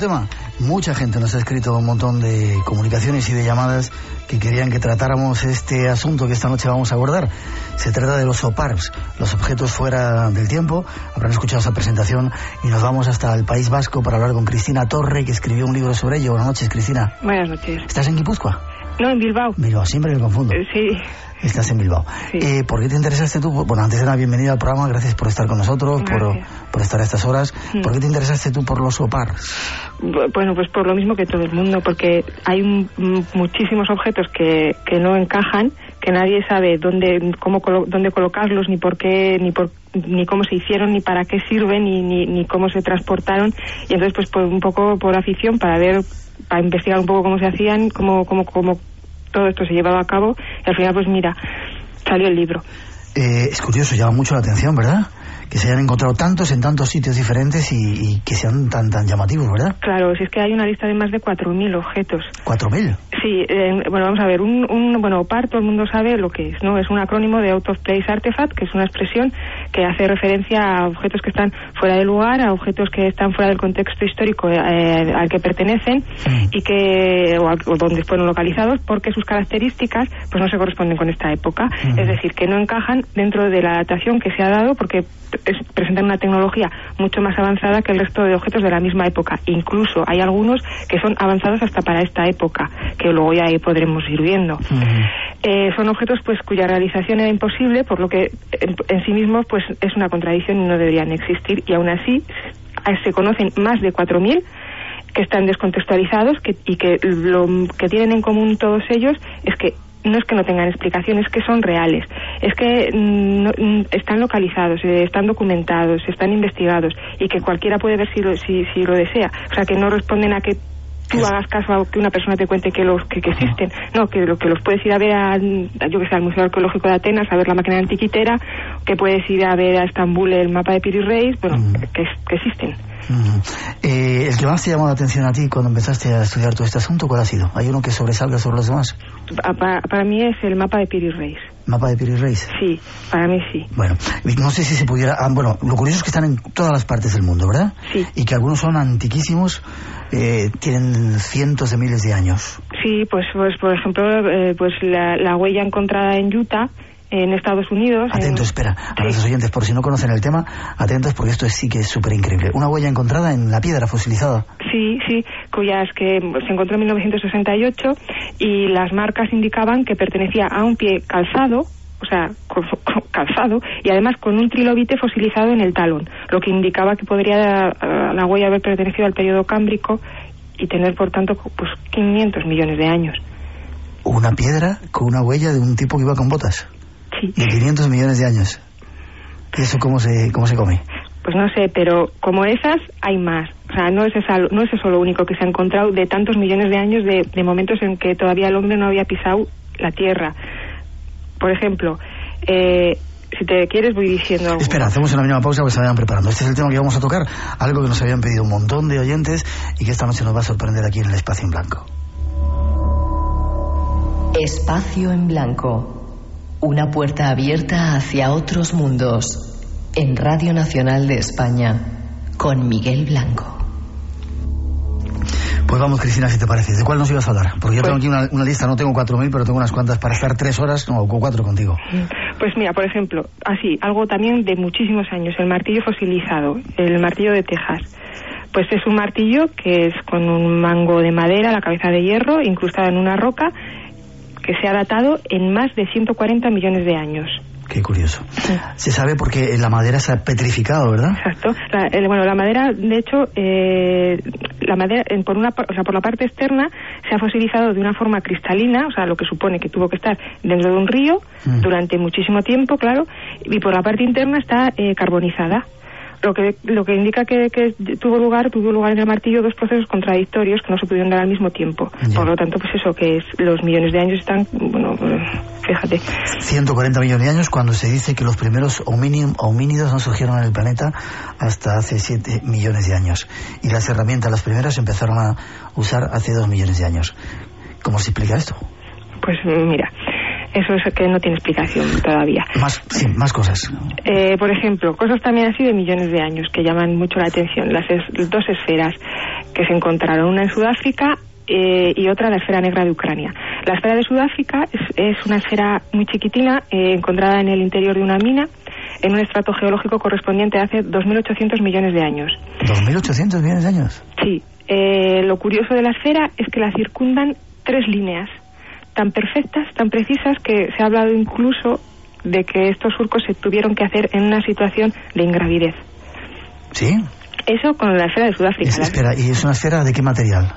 Tema. Mucha gente nos ha escrito un montón de comunicaciones y de llamadas que querían que tratáramos este asunto que esta noche vamos a abordar. Se trata de los OPARPs, los objetos fuera del tiempo. Habrán escuchado esa presentación y nos vamos hasta el País Vasco para hablar con Cristina Torre, que escribió un libro sobre ello. Buenas noches, Cristina. Buenas noches. ¿Estás en Guipúzcoa? No, en Bilbao. Bilbao, siempre me confundo. Eh, sí. Estás en Bilbao. Sí. Eh, ¿Por qué te interesaste tú? Bueno, antes de nada, bienvenida al programa, gracias por estar con nosotros, por, por estar a estas horas. Mm. ¿Por qué te interesaste tú por los OPARs? Bu- Bueno, pues por lo mismo que todo el mundo, porque hay un- muchísimos objetos que, que no encajan, que nadie sabe dónde cómo dónde colocarlos, ni por qué, ni por ni cómo se hicieron, ni para qué sirven, ni, ni, ni cómo se transportaron. Y entonces, pues por, un poco por afición, para ver, para investigar un poco cómo se hacían, cómo, cómo, cómo todo esto se llevaba a cabo. Y al final, pues mira, salió el libro. Eh, es curioso, llama mucho la atención, ¿verdad? Que se hayan encontrado tantos en tantos sitios diferentes y, que sean tan tan llamativos, ¿verdad? Claro, si es que hay una lista de más de 4.000 objetos. ¿4.000? Sí, bueno, vamos a ver, un, un, bueno, OPAR todo el mundo sabe lo que es, ¿no? Es un acrónimo de Out of Place Artifact, que es una expresión que hace referencia a objetos que están fuera de lugar, a objetos que están fuera del contexto histórico eh, al que pertenecen y que o, donde fueron localizados porque sus características pues no se corresponden con esta época, es decir, que no encajan dentro de la adaptación que se ha dado porque presentan una tecnología mucho más avanzada que el resto de objetos de la misma época. Incluso hay algunos que son avanzados hasta para esta época, que luego ya ahí podremos ir viendo. Eh, son objetos pues cuya realización era imposible, por lo que en, sí mismos pues es una contradicción y no deberían existir y aún así se conocen más de 4.000 que están descontextualizados y que lo que tienen en común todos ellos es que no es que no tengan explicación, es que son reales, es que mm, mm, están localizados, eh, están documentados, están investigados y que cualquiera puede ver si lo, si, si lo desea. O sea, que no responden a que tú hagas caso a que una persona te cuente que los que, existen. No, que lo que los puedes ir a ver a, yo que sé, al Museo Arqueológico de Atenas, a ver la máquina antiquitera, que puedes ir a ver a Estambul el mapa de Piri Reis, bueno, que, que existen. Eh, el que más te llamó la atención a ti cuando empezaste a estudiar todo este asunto, ¿cuál ha sido? ¿Hay uno que sobresalga sobre los demás? Para, mí es el mapa de Piri Reis. ¿Mapa de Piri Reis? Sí, para mí sí. Bueno, no sé si se pudiera... Ah, bueno, lo curioso es que están en todas las partes del mundo, ¿verdad? Sí. Y que algunos son antiquísimos, eh, tienen cientos de miles de años. Sí, pues, pues por ejemplo, eh, pues la, la huella encontrada en Utah en Estados Unidos. Atentos, espera, a los oyentes, por si no conocen el tema, atentos porque esto sí que es súper increíble. Una huella encontrada en la piedra fosilizada. Sí, sí, cuyas que se encontró en 1968 y las marcas indicaban que pertenecía a un pie calzado, o sea, calzado, y además con un trilobite fosilizado en el talón, lo que indicaba que podría eh, la huella haber pertenecido al periodo cámbrico y tener, por tanto, pues 500 millones de años. Una piedra con una huella de un tipo que iba con botas. De 500 millones de años. ¿Y eso cómo se, cómo se come? Pues no sé, pero como esas hay más. O sea, no es, esa, no es eso lo único que se ha encontrado de tantos millones de años de, de momentos en que todavía el hombre no había pisado la Tierra. Por ejemplo, eh, si te quieres voy diciendo... Espera, hacemos una mínima pausa porque se vayan preparando. Este es el tema que vamos a tocar, algo que nos habían pedido un montón de oyentes y que esta noche nos va a sorprender aquí en el Espacio en Blanco. Espacio en Blanco una puerta abierta hacia otros mundos. En Radio Nacional de España, con Miguel Blanco. Pues vamos, Cristina, si te parece. ¿De cuál nos ibas a hablar? Porque yo tengo aquí una, lista, no tengo cuatro mil, pero tengo unas cuantas para estar tres horas, no, o cuatro contigo. Pues mira, por ejemplo, así, algo también de muchísimos años, el martillo fosilizado, el martillo de Texas. Pues es un martillo que es con un mango de madera, la cabeza de hierro, incrustada en una roca, que se ha datado en más de 140 millones de años. Qué curioso. Se sabe porque la madera se ha petrificado, ¿verdad? Exacto. bueno, la madera, de hecho, eh, la madera, por, una, o sea, por la parte externa se ha fosilizado de una forma cristalina, o sea, lo que supone que tuvo que estar dentro de un río mm. durante muchísimo tiempo, claro, y por la parte interna está eh, carbonizada lo que lo que indica que, tuvo lugar tuvo lugar en el martillo dos procesos contradictorios que no se pudieron dar al mismo tiempo. Por lo tanto pues eso que es los millones de años están bueno fíjate. 140 millones de años cuando se dice que los primeros homínidos no surgieron en el planeta hasta hace 7 millones de años. Y las herramientas las primeras empezaron a usar hace 2 millones de años. ¿cómo se explica esto? pues mira eso es que no tiene explicación todavía. Más, sí, más cosas. Eh, por ejemplo, cosas también así de millones de años que llaman mucho la atención. Las dos esferas que se encontraron, una en Sudáfrica eh, y otra la esfera negra de Ucrania. La esfera de Sudáfrica es, una esfera muy chiquitina eh, encontrada en el interior de una mina en un estrato geológico correspondiente a hace 2.800 millones de años. ¿2.800 millones de años? Sí. lo curioso de la esfera es que la circundan tres líneas tan perfectas, tan precisas, que se ha hablado incluso de que estos surcos se tuvieron que hacer en una situación de ingravidez. ¿Sí? Eso con la esfera de Sudáfrica. espera, ¿y es una esfera de qué material?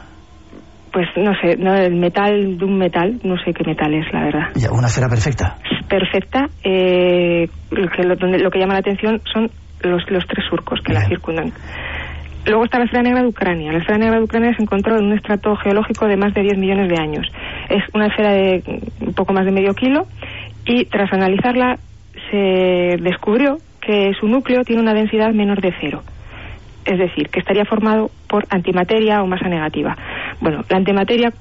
Pues no sé, no, el metal de un metal, no sé qué metal es, la verdad. Ya, una esfera perfecta. Perfecta. Eh, lo, que, lo, que llama la atención son los, los tres surcos que la circundan. Luego está la esfera negra de Ucrania. La esfera negra de Ucrania se encontró en un estrato geológico de más de 10 millones de años. Es una esfera de un poco más de medio kilo y tras analizarla se descubrió que su núcleo tiene una densidad menor de cero. Es decir, que estaría formado por antimateria o masa negativa. Bueno, la antimateria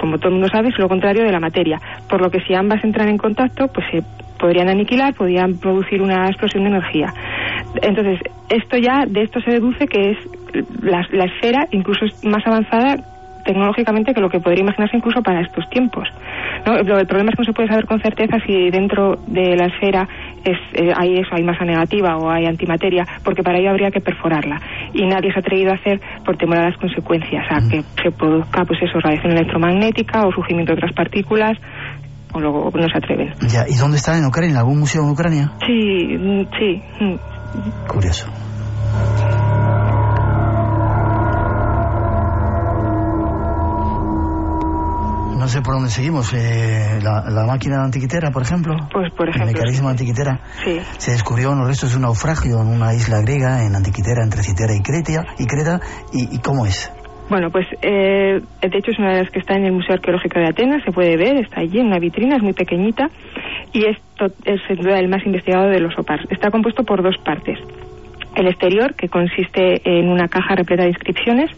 como todo el mundo sabe, es lo contrario de la materia. Por lo que si ambas entran en contacto, pues se podrían aniquilar, podrían producir una explosión de energía. Entonces, esto ya, de esto se deduce que es la, la esfera, incluso es más avanzada tecnológicamente que lo que podría imaginarse incluso para estos tiempos. ¿no? El problema es que no se puede saber con certeza si dentro de la esfera es, eh, hay eso, hay masa negativa o hay antimateria, porque para ello habría que perforarla. Y nadie se ha atrevido a hacer por temor a las consecuencias, a que se produzca pues eso, radiación electromagnética o surgimiento de otras partículas, o luego no se atreven. Ya, ¿y dónde está en Ucrania? ¿En algún museo en Ucrania? Sí, mm, sí. Mm. Curioso. No sé por dónde seguimos. Eh, la, máquina antiquitera, por ejemplo. Pues, por ejemplo. El mecanismo antiquitera. Sí. Se descubrió en los restos de un naufragio en una isla griega, en Antiquitera, entre Citera y Creta. ¿Y, Creta, y, cómo es? Bueno, pues eh, de hecho es una de las que está en el Museo Arqueológico de Atenas, se puede ver, está allí en una vitrina, es muy pequeñita y es, es sin duda el más investigado de los OPARs. Está compuesto por dos partes el exterior, que consiste en una caja repleta de inscripciones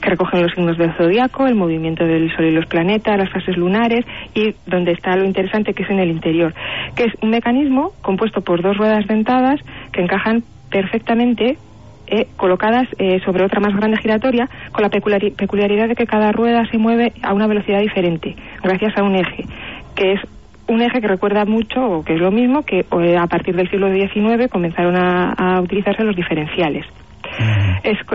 que recogen los signos del zodiaco, el movimiento del Sol y los planetas, las fases lunares, y donde está lo interesante, que es en el interior, que es un mecanismo compuesto por dos ruedas dentadas que encajan perfectamente eh, colocadas eh, sobre otra más grande giratoria, con la peculiaridad de que cada rueda se mueve a una velocidad diferente, gracias a un eje, que es un eje que recuerda mucho, o que es lo mismo, que eh, a partir del siglo XIX comenzaron a, utilizarse los diferenciales.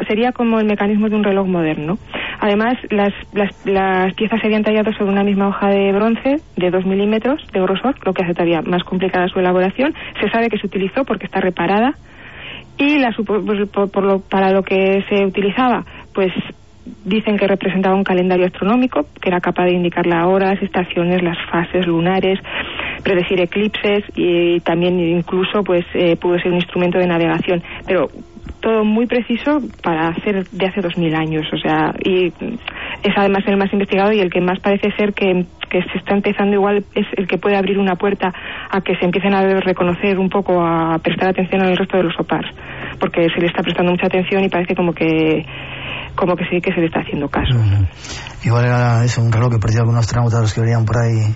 sería como el mecanismo de un reloj moderno. Además, las, las, piezas se habían tallado sobre una misma hoja de bronce de 2 milímetros de grosor, lo que hace todavía más complicada su elaboración. Se sabe que se utilizó porque está reparada. Y la, pues, por lo, para lo que se utilizaba, pues dicen que representaba un calendario astronómico que era capaz de indicar las horas, estaciones, las fases lunares, predecir eclipses y también incluso pues eh, pudo ser un instrumento de navegación, pero todo muy preciso para hacer de hace dos mil años, o sea, y es además el más investigado y el que más parece ser que, que se está empezando igual es el que puede abrir una puerta a que se empiecen a reconocer un poco, a prestar atención al resto de los OPARs, porque se le está prestando mucha atención y parece como que como que sí que se le está haciendo caso. Igual era eso, un reloj que perdió algunos astronautas los que venían por ahí,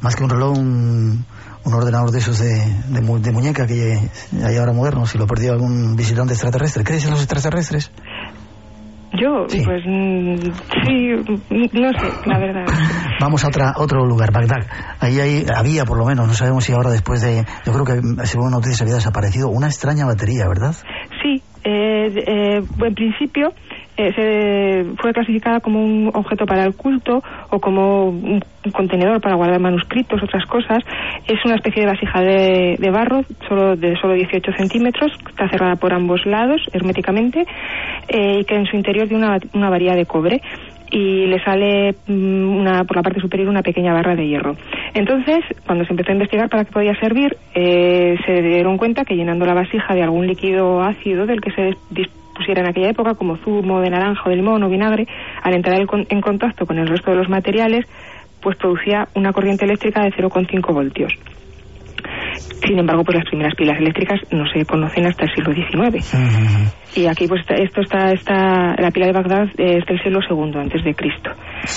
más que un reloj, un, ordenador de esos de, de, muñeca que hay ahora modernos, si lo perdió algún visitante extraterrestre. ¿Crees en los extraterrestres? Yo, pues mm, sí, no sé, la verdad. Vamos a otra, otro lugar, Bagdad. Ahí, ahí había, por lo menos, no sabemos si ahora después de, yo creo que según noticias había desaparecido, una extraña batería, ¿verdad? Sí, eh, eh, en principio eh, se fue clasificada como un objeto para el culto o como un, contenedor para guardar manuscritos, otras cosas. Es una especie de vasija de, barro, solo de solo 18 centímetros, está cerrada por ambos lados herméticamente eh, y que en su interior tiene una, una varilla de cobre y le sale mm, una, por la parte superior una pequeña barra de hierro. Entonces, cuando se empezó a investigar para qué podía servir, eh, se dieron cuenta que llenando la vasija de algún líquido ácido del que se pusiera en aquella época, como zumo de naranja o de limón o vinagre, al entrar en contacto con el resto de los materiales, pues producía una corriente eléctrica de 0,5 voltios. Sin embargo, pues las primeras pilas eléctricas no se conocen hasta el siglo XIX. Y aquí, pues esto está, está, la pila de Bagdad es del siglo II antes de Cristo.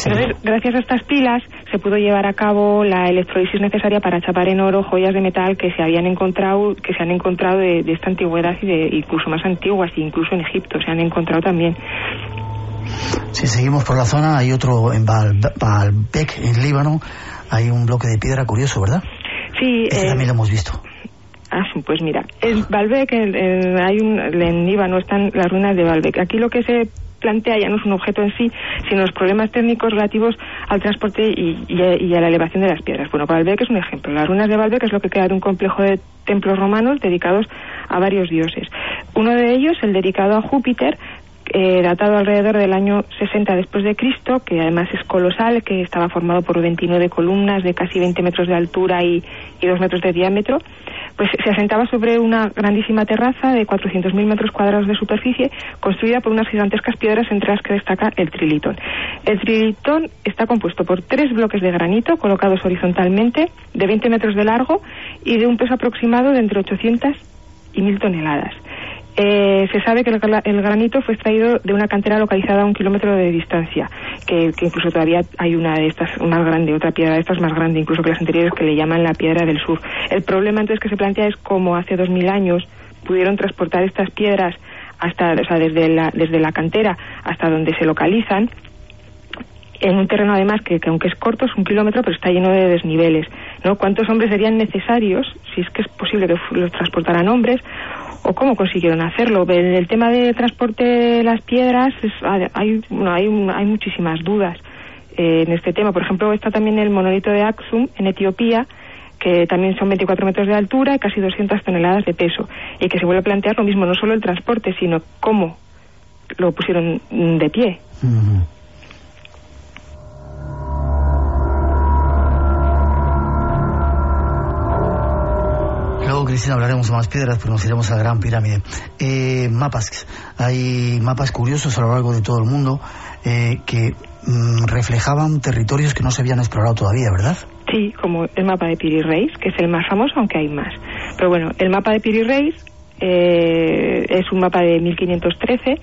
Entonces, gracias a estas pilas se pudo llevar a cabo la electrolisis necesaria para chapar en oro joyas de metal que se habían encontrado, que se han encontrado de, esta antigüedad y de incluso más antiguas, incluso en Egipto se han encontrado también. Si seguimos por la zona, hay otro en Baalbek, en Líbano, hay un bloque de piedra curioso, ¿verdad? Sí. Ese también lo hemos visto. Ah, pues mira, en Baalbek, hay un, en Líbano están las ruinas de Baalbek. Aquí lo que se plantea ya no es un objeto en sí, sino los problemas técnicos relativos al transporte y, a, la elevación de las piedras. Bueno, Baalbek es un ejemplo. Las ruinas de Baalbek es lo que queda de un complejo de templos romanos dedicados a varios dioses. Uno de ellos, el dedicado a Júpiter, eh, datado alrededor del año 60 después de Cristo, que además es colosal, que estaba formado por 29 columnas de casi 20 metros de altura y, y 2 metros de diámetro, pues se asentaba sobre una grandísima terraza de 400.000 metros cuadrados de superficie, construida por unas gigantescas piedras entre las que destaca el trilitón. El trilitón está compuesto por tres bloques de granito colocados horizontalmente, de 20 metros de largo y de un peso aproximado de entre 800 y 1.000 toneladas. Eh, se sabe que el, granito fue extraído de una cantera localizada a un kilómetro de distancia, que, incluso todavía hay una de estas más grande, otra piedra de estas más grande, incluso que las anteriores, que le llaman la piedra del sur. El problema entonces que se plantea es cómo hace dos mil años pudieron transportar estas piedras hasta, o sea, desde la, desde la cantera hasta donde se localizan, en un terreno además que, que, aunque es corto es un kilómetro pero está lleno de desniveles no cuántos hombres serían necesarios si es que es posible que los transportaran hombres o cómo consiguieron hacerlo. El tema de transporte de las piedras hay, hay, hay muchísimas dudas eh, en este tema. Por ejemplo, está también el monolito de Aksum en Etiopía, que también son 24 metros de altura y casi 200 toneladas de peso, y que se vuelve a plantear lo mismo, no solo el transporte, sino cómo lo pusieron de pie. Cristina, hablaremos de más piedras, pero nos iremos a la Gran Pirámide. Eh, mapas, hay mapas curiosos a lo largo de todo el mundo eh, que mm, reflejaban territorios que no se habían explorado todavía, ¿verdad? Sí, como el mapa de Piri Reis, que es el más famoso, aunque hay más. Pero bueno, el mapa de Piri Reis eh, es un mapa de 1513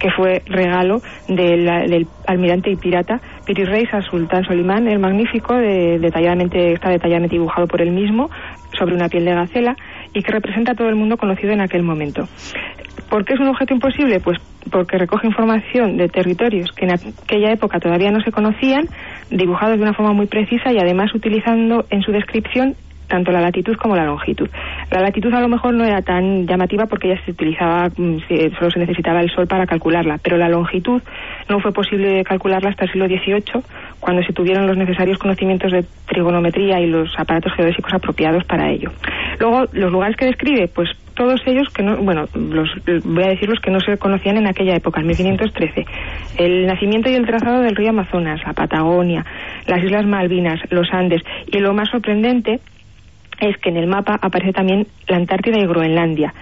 que fue regalo del, almirante y pirata Piri Reis a Sultán Solimán el Magnífico, detalladamente, está detalladamente dibujado por él mismo sobre una piel de gacela y que representa a todo el mundo conocido en aquel momento. ¿Por qué es un objeto imposible? Pues porque recoge información de territorios que en aquella época todavía no se conocían, dibujados de una forma muy precisa y además utilizando en su descripción tanto la latitud como la longitud. La latitud a lo mejor no era tan llamativa porque ya se utilizaba, mm, solo se necesitaba el sol para calcularla, pero la longitud no fue posible calcularla hasta el siglo XVIII, cuando se tuvieron los necesarios conocimientos de trigonometría y los aparatos geodésicos apropiados para ello. Luego, los lugares que describe, pues todos ellos que no, bueno, los, voy a decir los que no se conocían en aquella época, en 1513. El nacimiento y el trazado del río Amazonas, la Patagonia, las Islas Malvinas, los Andes, y lo más sorprendente es que en el mapa aparece también la Antártida y Groenlandia,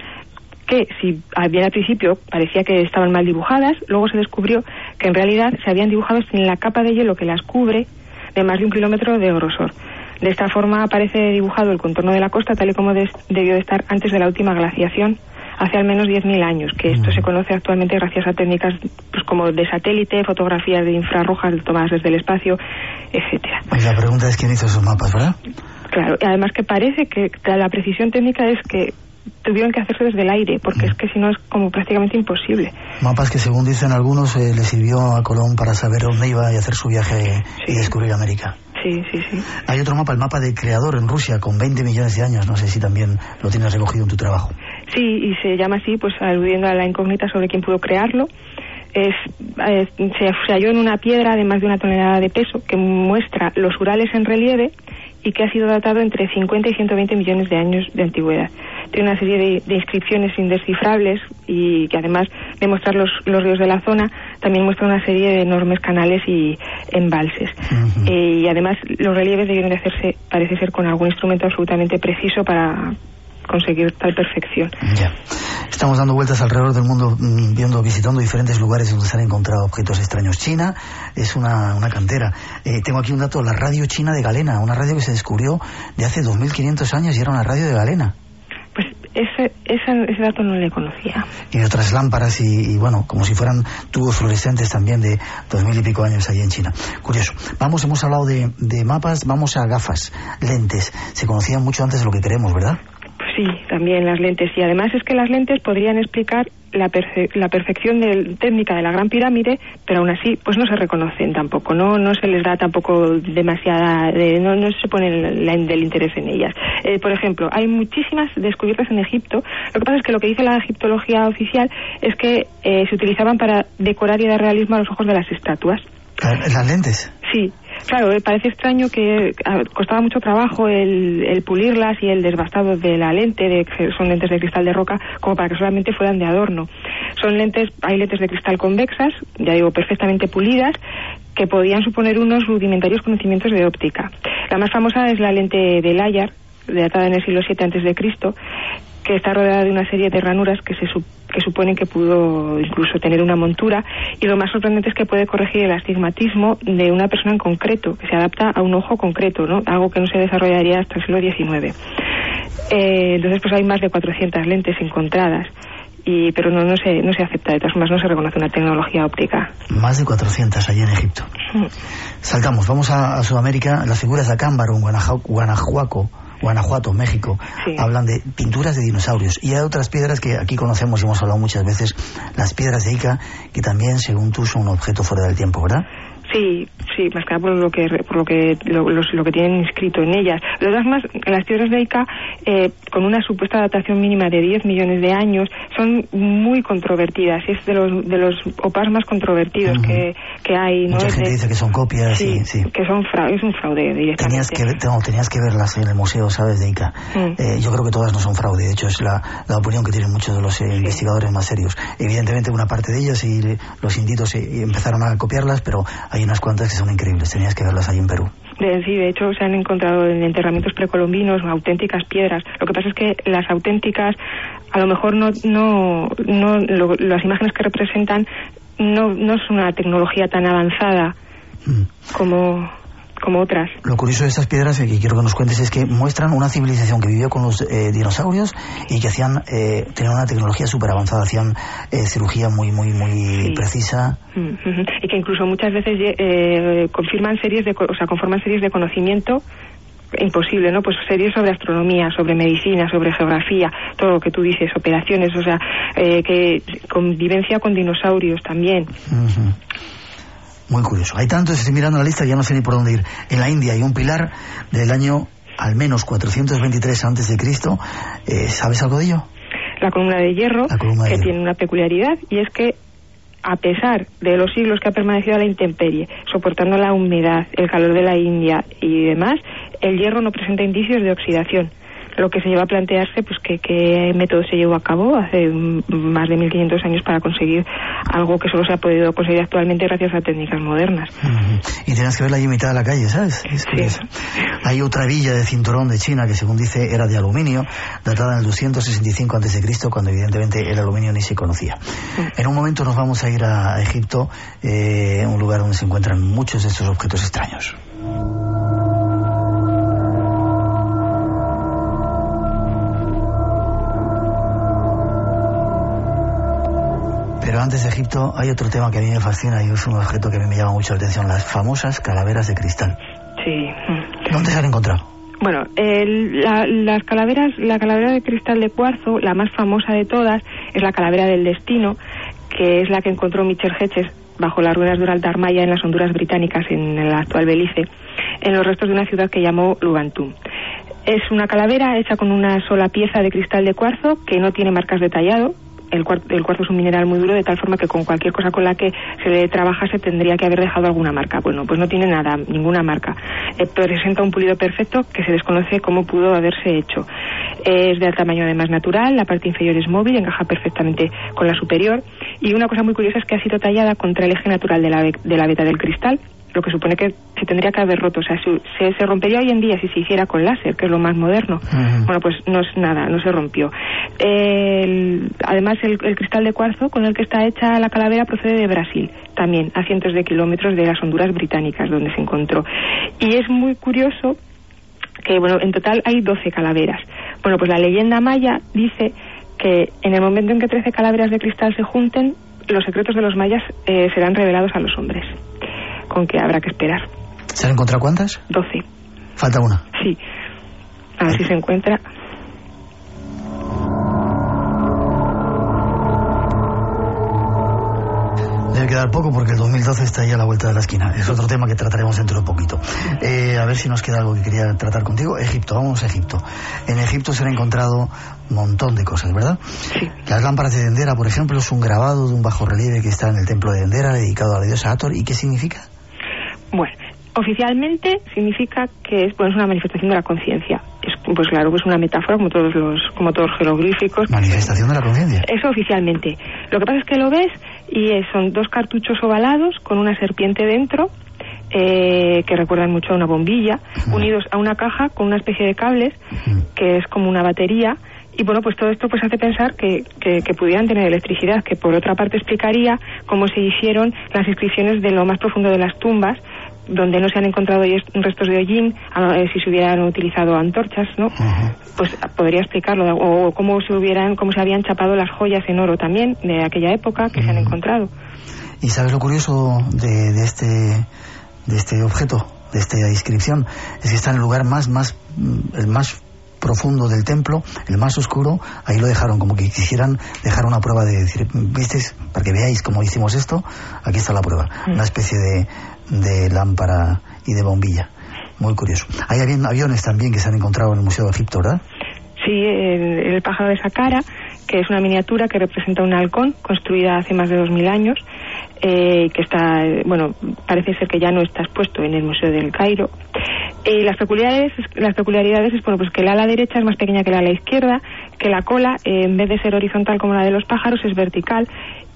que si bien al principio parecía que estaban mal dibujadas, luego se descubrió que en realidad se habían dibujado sin la capa de hielo que las cubre de más de un kilómetro de grosor. De esta forma aparece dibujado el contorno de la costa tal y como debió de estar antes de la última glaciación hace al menos 10.000 años, que esto se conoce actualmente gracias a técnicas pues, como de satélite, fotografías de infrarrojas tomadas desde el espacio, etcétera. la pregunta es quién hizo esos mapas, ¿verdad? Claro, y además que parece que la precisión técnica es que tuvieron que hacerse desde el aire, porque es mm. que si no es como prácticamente imposible. Mapas que según dicen algunos eh, le sirvió a Colón para saber dónde iba y hacer su viaje y descubrir América. Sí, sí, sí. Hay otro mapa, el mapa de creador en Rusia, con 20 millones de años. No sé si también lo tienes recogido en tu trabajo. Sí, y se llama así, pues aludiendo a la incógnita sobre quién pudo crearlo. Es, se, se, halló en una piedra de más de una tonelada de peso que muestra los Urales en relieve y que ha sido datado entre 50 y 120 millones de años de antigüedad. Tiene una serie de, inscripciones indescifrables y que además de mostrar los, los, ríos de la zona, también muestra una serie de enormes canales y embalses. Eh, y además los relieves debieron de hacerse, parece ser, con algún instrumento absolutamente preciso para conseguir tal perfección. Ya. Estamos dando vueltas alrededor del mundo, mm, viendo, visitando diferentes lugares donde se han encontrado objetos extraños. China es una, una cantera. Eh, tengo aquí un dato, la radio china de Galena, una radio que se descubrió de hace 2.500 años y era una radio de Galena. Pues ese, ese, dato no le conocía. Y otras lámparas y, bueno, como si fueran tubos fluorescentes también de dos mil y pico años allí en China. Curioso. Vamos, hemos hablado de, de mapas, vamos a gafas, lentes. Se conocían mucho antes de lo que queremos, ¿verdad? Sí, también las lentes. Y además es que las lentes podrían explicar la, la perfección de, técnica de la Gran Pirámide, pero aún así pues no se reconocen tampoco, no no se les da tampoco demasiada, no, no se pone el, del interés en ellas. Eh, por ejemplo, hay muchísimas descubiertas en Egipto. Lo que pasa es que lo que dice la egiptología oficial es que eh, se utilizaban para decorar y dar realismo a los ojos de las estatuas. ¿Las lentes? Sí, Claro, eh, parece extraño que costaba mucho trabajo el, pulirlas y el desbastado de la lente, de, son lentes de cristal de roca, como para que solamente fueran de adorno. Son lentes, hay lentes de cristal convexas, ya digo, perfectamente pulidas, que podían suponer unos rudimentarios conocimientos de óptica. La más famosa es la lente de Layar, datada en el siglo VII Cristo, que está rodeada de una serie de ranuras que se que suponen que pudo incluso tener una montura y lo más sorprendente es que puede corregir el astigmatismo de una persona en concreto, que se adapta a un ojo concreto, ¿no? Algo que no se desarrollaría hasta el siglo XIX. Eh, entonces, pues hay más de 400 lentes encontradas. Y, pero no, no, se, no se acepta, de todas formas no se reconoce una tecnología óptica. Más de 400 allí en Egipto. Mm. Saltamos, vamos a, Sudamérica, las figuras de Acámbaro, en Guanajuato, Guanajuato, México, hablan de pinturas de dinosaurios. Y hay otras piedras que aquí conocemos y hemos hablado muchas veces, las piedras de Ica, que también, según tú, son un objeto fuera del tiempo, ¿verdad? Sí, sí, más que nada por lo que por lo que lo, que tienen inscrito en ellas. Lo demás, las piedras de Ica, eh, con una supuesta datación mínima de 10 millones de años, son muy controvertidas. Es de los de los opas más controvertidos que, que hay. ¿no? Mucha gente dice que son copias. Sí, sí. que son es un fraude directamente. Tenías que, tenías que verlas en el museo, ¿sabes? De Ica. Mm. Eh, yo creo que todas no son fraude. De hecho, es la, la opinión que tienen muchos de los eh, investigadores más serios. Evidentemente, una parte de ellas y los inditos empezaron a copiarlas, pero hay unas cuantas que son increíbles, tenías que verlas ahí en Perú. sí, de hecho se han encontrado en enterramientos precolombinos auténticas piedras. Lo que pasa es que las auténticas, a lo mejor no, no, no las imágenes que representan no, no es una tecnología tan avanzada mm. como como otras. Lo curioso de estas piedras, que quiero que nos cuentes, es que muestran una civilización que vivió con los eh, dinosaurios y que hacían, eh, tenían una tecnología súper avanzada, hacían eh, cirugía muy, muy, muy precisa. Mm, y que incluso muchas veces eh, confirman series de, o sea, conforman series de conocimiento imposible, ¿no? Pues series sobre astronomía, sobre medicina, sobre geografía, todo lo que tú dices, operaciones, o sea, que convivencia con dinosaurios también. Muy curioso. Hay tantos, estoy mirando la lista, ya no sé ni por dónde ir. En la India hay un pilar del año al menos 423 antes de Cristo. Eh, ¿Sabes algo de ello? La columna de hierro, que tiene una peculiaridad y es que a pesar de los siglos que ha permanecido a la intemperie, soportando la humedad, el calor de la India y demás, el hierro no presenta indicios de oxidación lo que se lleva a plantearse pues que qué método se llevó a cabo hace más de 1500 años para conseguir algo que solo se ha podido conseguir actualmente gracias a técnicas modernas. Y tienes que verla ahí mitad de la calle, ¿sabes? Hay otra villa de cinturón de China que según dice era de aluminio, datada en el 265 a.C., cuando evidentemente el aluminio ni se conocía. En un momento nos vamos a ir a Egipto, eh, un lugar donde se encuentran muchos de estos objetos extraños. Pero antes de Egipto hay otro tema que a mí me fascina y es un objeto que a mí me llama mucho la atención, las famosas calaveras de cristal. Sí. ¿Dónde se han encontrado? Bueno, las calaveras, la calavera de cristal de cuarzo, la más famosa de todas, es la calavera del destino, que es la que encontró Michel Hedges bajo las ruinas de Uraltarmaya en las Honduras británicas, en el actual Belice, en los restos de una ciudad que llamó Lugantum. Es una calavera hecha con una sola pieza de cristal de cuarzo que no tiene marcas de tallado, el, cuarzo, es un mineral muy duro de tal forma que con cualquier cosa con la que se le trabajase tendría que haber dejado alguna marca. Bueno, pues no tiene nada, ninguna marca. Eh, presenta un pulido perfecto que se desconoce cómo pudo haberse hecho. es de tamaño además natural, la parte inferior es móvil, encaja perfectamente con la superior y una cosa muy curiosa es que ha sido tallada contra el eje natural de la, de la beta del cristal lo que supone que se tendría que haber roto. O sea, se, se, rompería hoy en día si se hiciera con láser, que es lo más moderno. Bueno, pues no es nada, no se rompió. además, el, cristal de cuarzo con el que está hecha la calavera procede de Brasil, también a cientos de kilómetros de las Honduras británicas, donde se encontró. Y es muy curioso que, bueno, en total hay 12 calaveras. Bueno, pues la leyenda maya dice que en el momento en que 13 calaveras de cristal se junten, los secretos de los mayas eh, serán revelados a los hombres con que habrá que esperar. ¿Se han encontrado cuántas? Doce. ¿Falta una? Sí. A ver si se encuentra. Debe quedar poco porque el 2012 está ahí a la vuelta de la esquina. Es otro tema que trataremos dentro de poquito. Eh, a ver si nos queda algo que quería tratar contigo. Egipto, vamos a Egipto. En Egipto se han encontrado un montón de cosas, ¿verdad? Sí. Las lámparas de Dendera, por ejemplo, es un grabado de un bajo relieve que está en el templo de Dendera dedicado a la diosa Hathor. ¿Y qué significa? Bueno, oficialmente significa que es, pues, una manifestación de la conciencia. pues claro, pues una metáfora como todos los como todos los jeroglíficos. Manifestación de la conciencia. Eso oficialmente. Lo que pasa es que lo ves y son dos cartuchos ovalados con una serpiente dentro eh, que recuerdan mucho a una bombilla, unidos a una caja con una especie de cables que es como una batería. Y bueno, pues todo esto pues hace pensar que, que, que pudieran tener electricidad, que por otra parte explicaría cómo se hicieron las inscripciones de lo más profundo de las tumbas, donde no se han encontrado restos de hollín, eh, si se hubieran utilizado antorchas, ¿no? Pues podría explicarlo, o cómo se hubieran, cómo se habían chapado las joyas en oro también de aquella época que se han encontrado. ¿Y sabes lo curioso de, de este de este objeto, de esta inscripción? Es que está en el lugar más, más, mm, el más profundo del templo, el más oscuro, ahí lo dejaron, como que quisieran dejar una prueba de decir, ¿visteis? Para que veáis cómo hicimos esto, aquí está la prueba. Una especie de, de lámpara y de bombilla. Muy curioso. Hay avi- aviones también que se han encontrado en el Museo de Egipto, ¿verdad? Sí, el, el pájaro de Saqqara, que es una miniatura que representa un halcón construida hace más de 2.000 años, eh, que está, bueno, parece ser que ya no está expuesto en el Museo del Cairo. Eh, las peculiaridades, las peculiaridades es bueno, pues que el ala derecha es más pequeña que la ala izquierda, que la cola, eh, en vez de ser horizontal como la de los pájaros, es vertical.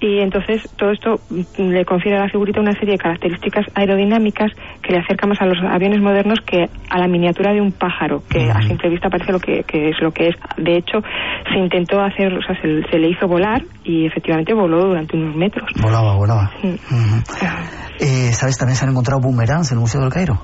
Y entonces todo esto mm, le confiere a la figurita una serie de características aerodinámicas que le acerca más a los aviones modernos que a la miniatura de un pájaro, que a simple vista parece lo que, que es lo que es. De hecho, se intentó hacer, o sea, se, se le hizo volar y efectivamente voló durante unos metros. Volaba, volaba. Mm. Eh, ¿Sabes? También se han encontrado boomerangs en el Museo del Cairo.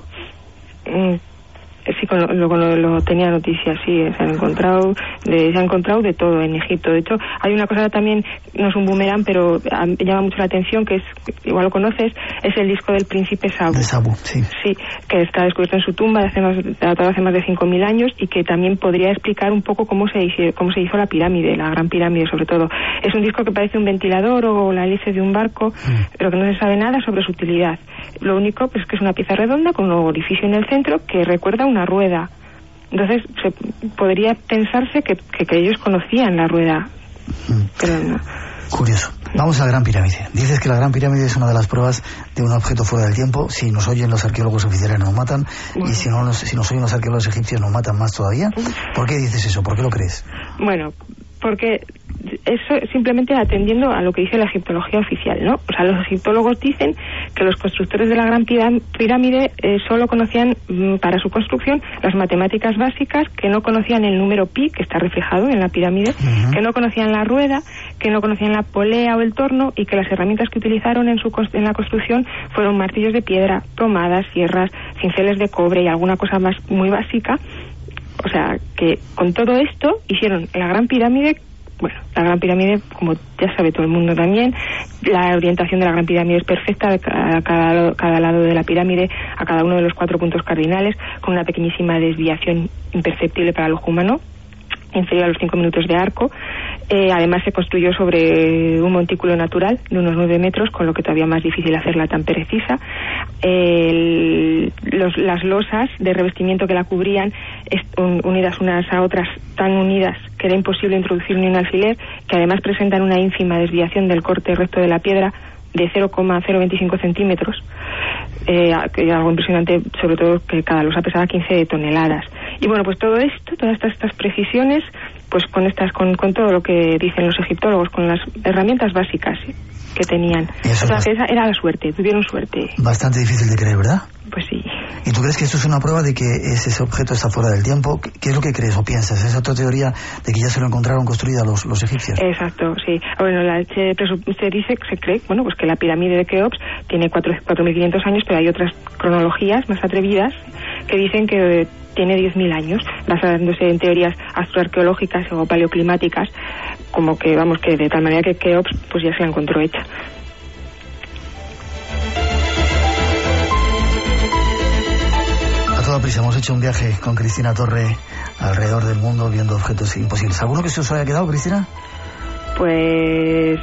Mm, Sí, con lo, lo- lo- tenía noticias, sí, se han encontrado de, se ha encontrado de todo en Egipto. De hecho, hay una cosa también, no es un boomerang, pero ah, llama mucho la atención, que es, igual lo conoces, es el disco del príncipe Sabu. De Sabu, sí. Sí, que está descubierto en su tumba de hace más, datado hace más de 5.000 años y que también podría explicar un poco cómo se, hizo, cómo se hizo la pirámide, la gran pirámide sobre todo. Es un disco que parece un ventilador o la hélice de un barco, pero que no se sabe nada sobre su utilidad. Lo único pues, es que es una pieza redonda con un orificio en el centro que recuerda una rueda. Entonces se, podría pensarse que, que, que ellos conocían la rueda, pero no. Curioso. Vamos a la Gran Pirámide. Dices que la Gran Pirámide es una de las pruebas de un objeto fuera del tiempo. Si nos oyen los arqueólogos oficiales nos matan y si no nos, si nos oyen los arqueólogos egipcios nos matan más todavía. ¿Por qué dices eso? ¿Por qué lo crees? Bueno, porque eso simplemente atendiendo a lo que dice la egiptología oficial, ¿no? O sea, los egiptólogos dicen que los constructores de la Gran Pirá- Pirámide eh, solo conocían mm, para su construcción las matemáticas básicas, que no conocían el número pi, que está reflejado en la pirámide, que no conocían la rueda, que no conocían la polea o el torno y que las herramientas que utilizaron en, su en la construcción fueron martillos de piedra, tomadas, sierras, cinceles de cobre y alguna cosa más muy básica o sea, que con todo esto hicieron la Gran Pirámide, bueno, la Gran Pirámide, como ya sabe todo el mundo también, la orientación de la Gran Pirámide es perfecta a cada, cada lado- de la pirámide, a cada uno de los cuatro puntos cardinales, con una pequeñísima desviación imperceptible para el ojo humano inferior a los 5 minutos de arco. Eh, además se construyó sobre un montículo natural de unos 9 metros, con lo que todavía más difícil hacerla tan precisa. El- los- las losas de revestimiento que la cubrían, est- un- unidas unas a otras, tan unidas que era imposible introducir ni un alfiler, que además presentan una ínfima desviación del corte recto de la piedra de 0,025 centímetros, eh, es algo impresionante, sobre todo que cada losa pesaba 15 toneladas. Y bueno, pues todo esto, todas estas, estas precisiones, pues con estas, con, con todo lo que dicen los egiptólogos, con las herramientas básicas que tenían. Eso o sea, esa era la suerte, tuvieron suerte. Bastante difícil de creer, ¿verdad? Pues sí. ¿Y tú crees que esto es una prueba de que ese, ese objeto está fuera del tiempo? ¿Qué, es lo que crees o piensas? ¿Es otra teoría de que ya se lo encontraron construida los, los egipcios? Exacto, sí. Bueno, la, se, se dice, se cree, bueno, pues que la pirámide de Keops tiene cuatro- 4.500 años, pero hay otras cronologías más atrevidas que dicen que tiene 10.000 años, basándose en teorías astroarqueológicas o paleoclimáticas, como que, vamos, que de tal manera que Keops pues ya se la encontró hecha. A toda prisa hemos hecho un viaje con Cristina Torre alrededor del mundo viendo objetos imposibles. ¿Alguno que se os haya quedado, Cristina? Pues...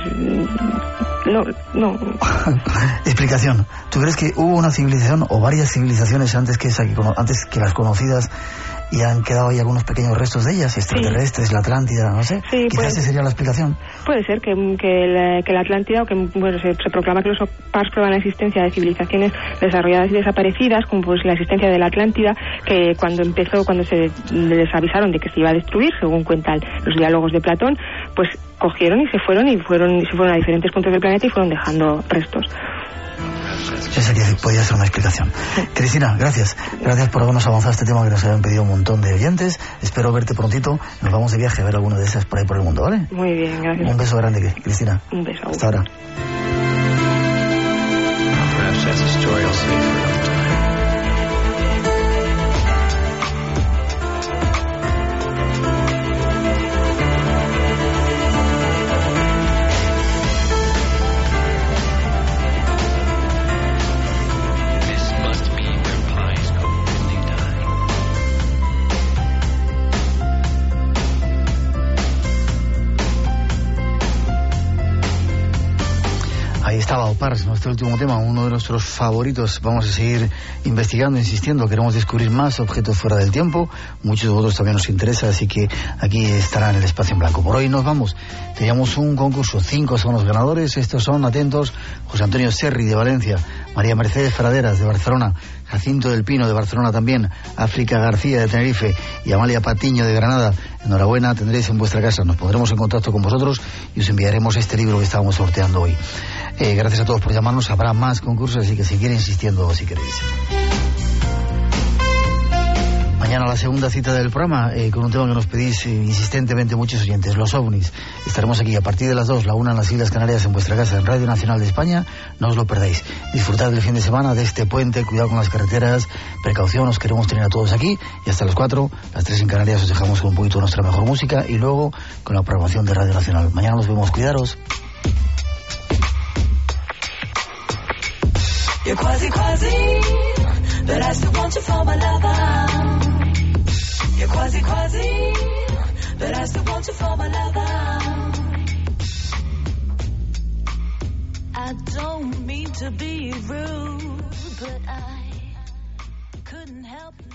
No, no. Explicación. ¿Tú crees que hubo una civilización o varias civilizaciones antes que, esa antes que las conocidas y han quedado ahí algunos pequeños restos de ellas, extraterrestres, la Atlántida, no sé? Sí, Quizás pues- esa sería la explicación. Puede ser que, que, la, que la Atlántida, o que bueno, se, se proclama que los PARS prueban la existencia de civilizaciones desarrolladas y desaparecidas, como pues la existencia de la Atlántida, que cuando empezó, cuando se les avisaron de que se iba a destruir, según cuentan los diálogos de Platón, pues cogieron y se fueron y fueron y se fueron a diferentes puntos del planeta y fueron dejando restos. Esa que podía ser una explicación. Cristina, gracias. Gracias por habernos avanzado este tema que nos habían pedido un montón de oyentes. Espero verte prontito. Nos vamos de viaje a ver alguna de esas por ahí por el mundo, ¿vale? Muy bien, gracias. Un beso grande, Cristina. Un beso. Hasta ahora. Estaba Opars, nuestro último tema, uno de nuestros favoritos. Vamos a seguir investigando, insistiendo. Queremos descubrir más objetos fuera del tiempo. Muchos de vosotros también nos interesa, así que aquí estará en el espacio en blanco. Por hoy nos vamos. Teníamos un concurso. Cinco son los ganadores. Estos son, atentos, José Antonio Serri de Valencia, María Mercedes Fraderas de Barcelona, Jacinto del Pino de Barcelona también, África García de Tenerife y Amalia Patiño de Granada. Enhorabuena, tendréis en vuestra casa. Nos pondremos en contacto con vosotros y os enviaremos este libro que estábamos sorteando hoy. Eh, gracias a todos por llamarnos. Habrá más concursos, así que seguir insistiendo si queréis. Mañana la segunda cita del programa eh, con un tema que nos pedís eh, insistentemente muchos oyentes, los ovnis. Estaremos aquí a partir de las dos, la una en las Islas Canarias en vuestra casa en Radio Nacional de España. No os lo perdáis. Disfrutad del fin de semana de este puente, cuidado con las carreteras, precaución, os queremos tener a todos aquí. Y hasta las cuatro, las tres en Canarias, os dejamos con un poquito de nuestra mejor música y luego con la programación de Radio Nacional. Mañana nos vemos, cuidaros. You're quasi quasi, but I still want you for my lover. I don't mean to be rude, but I couldn't help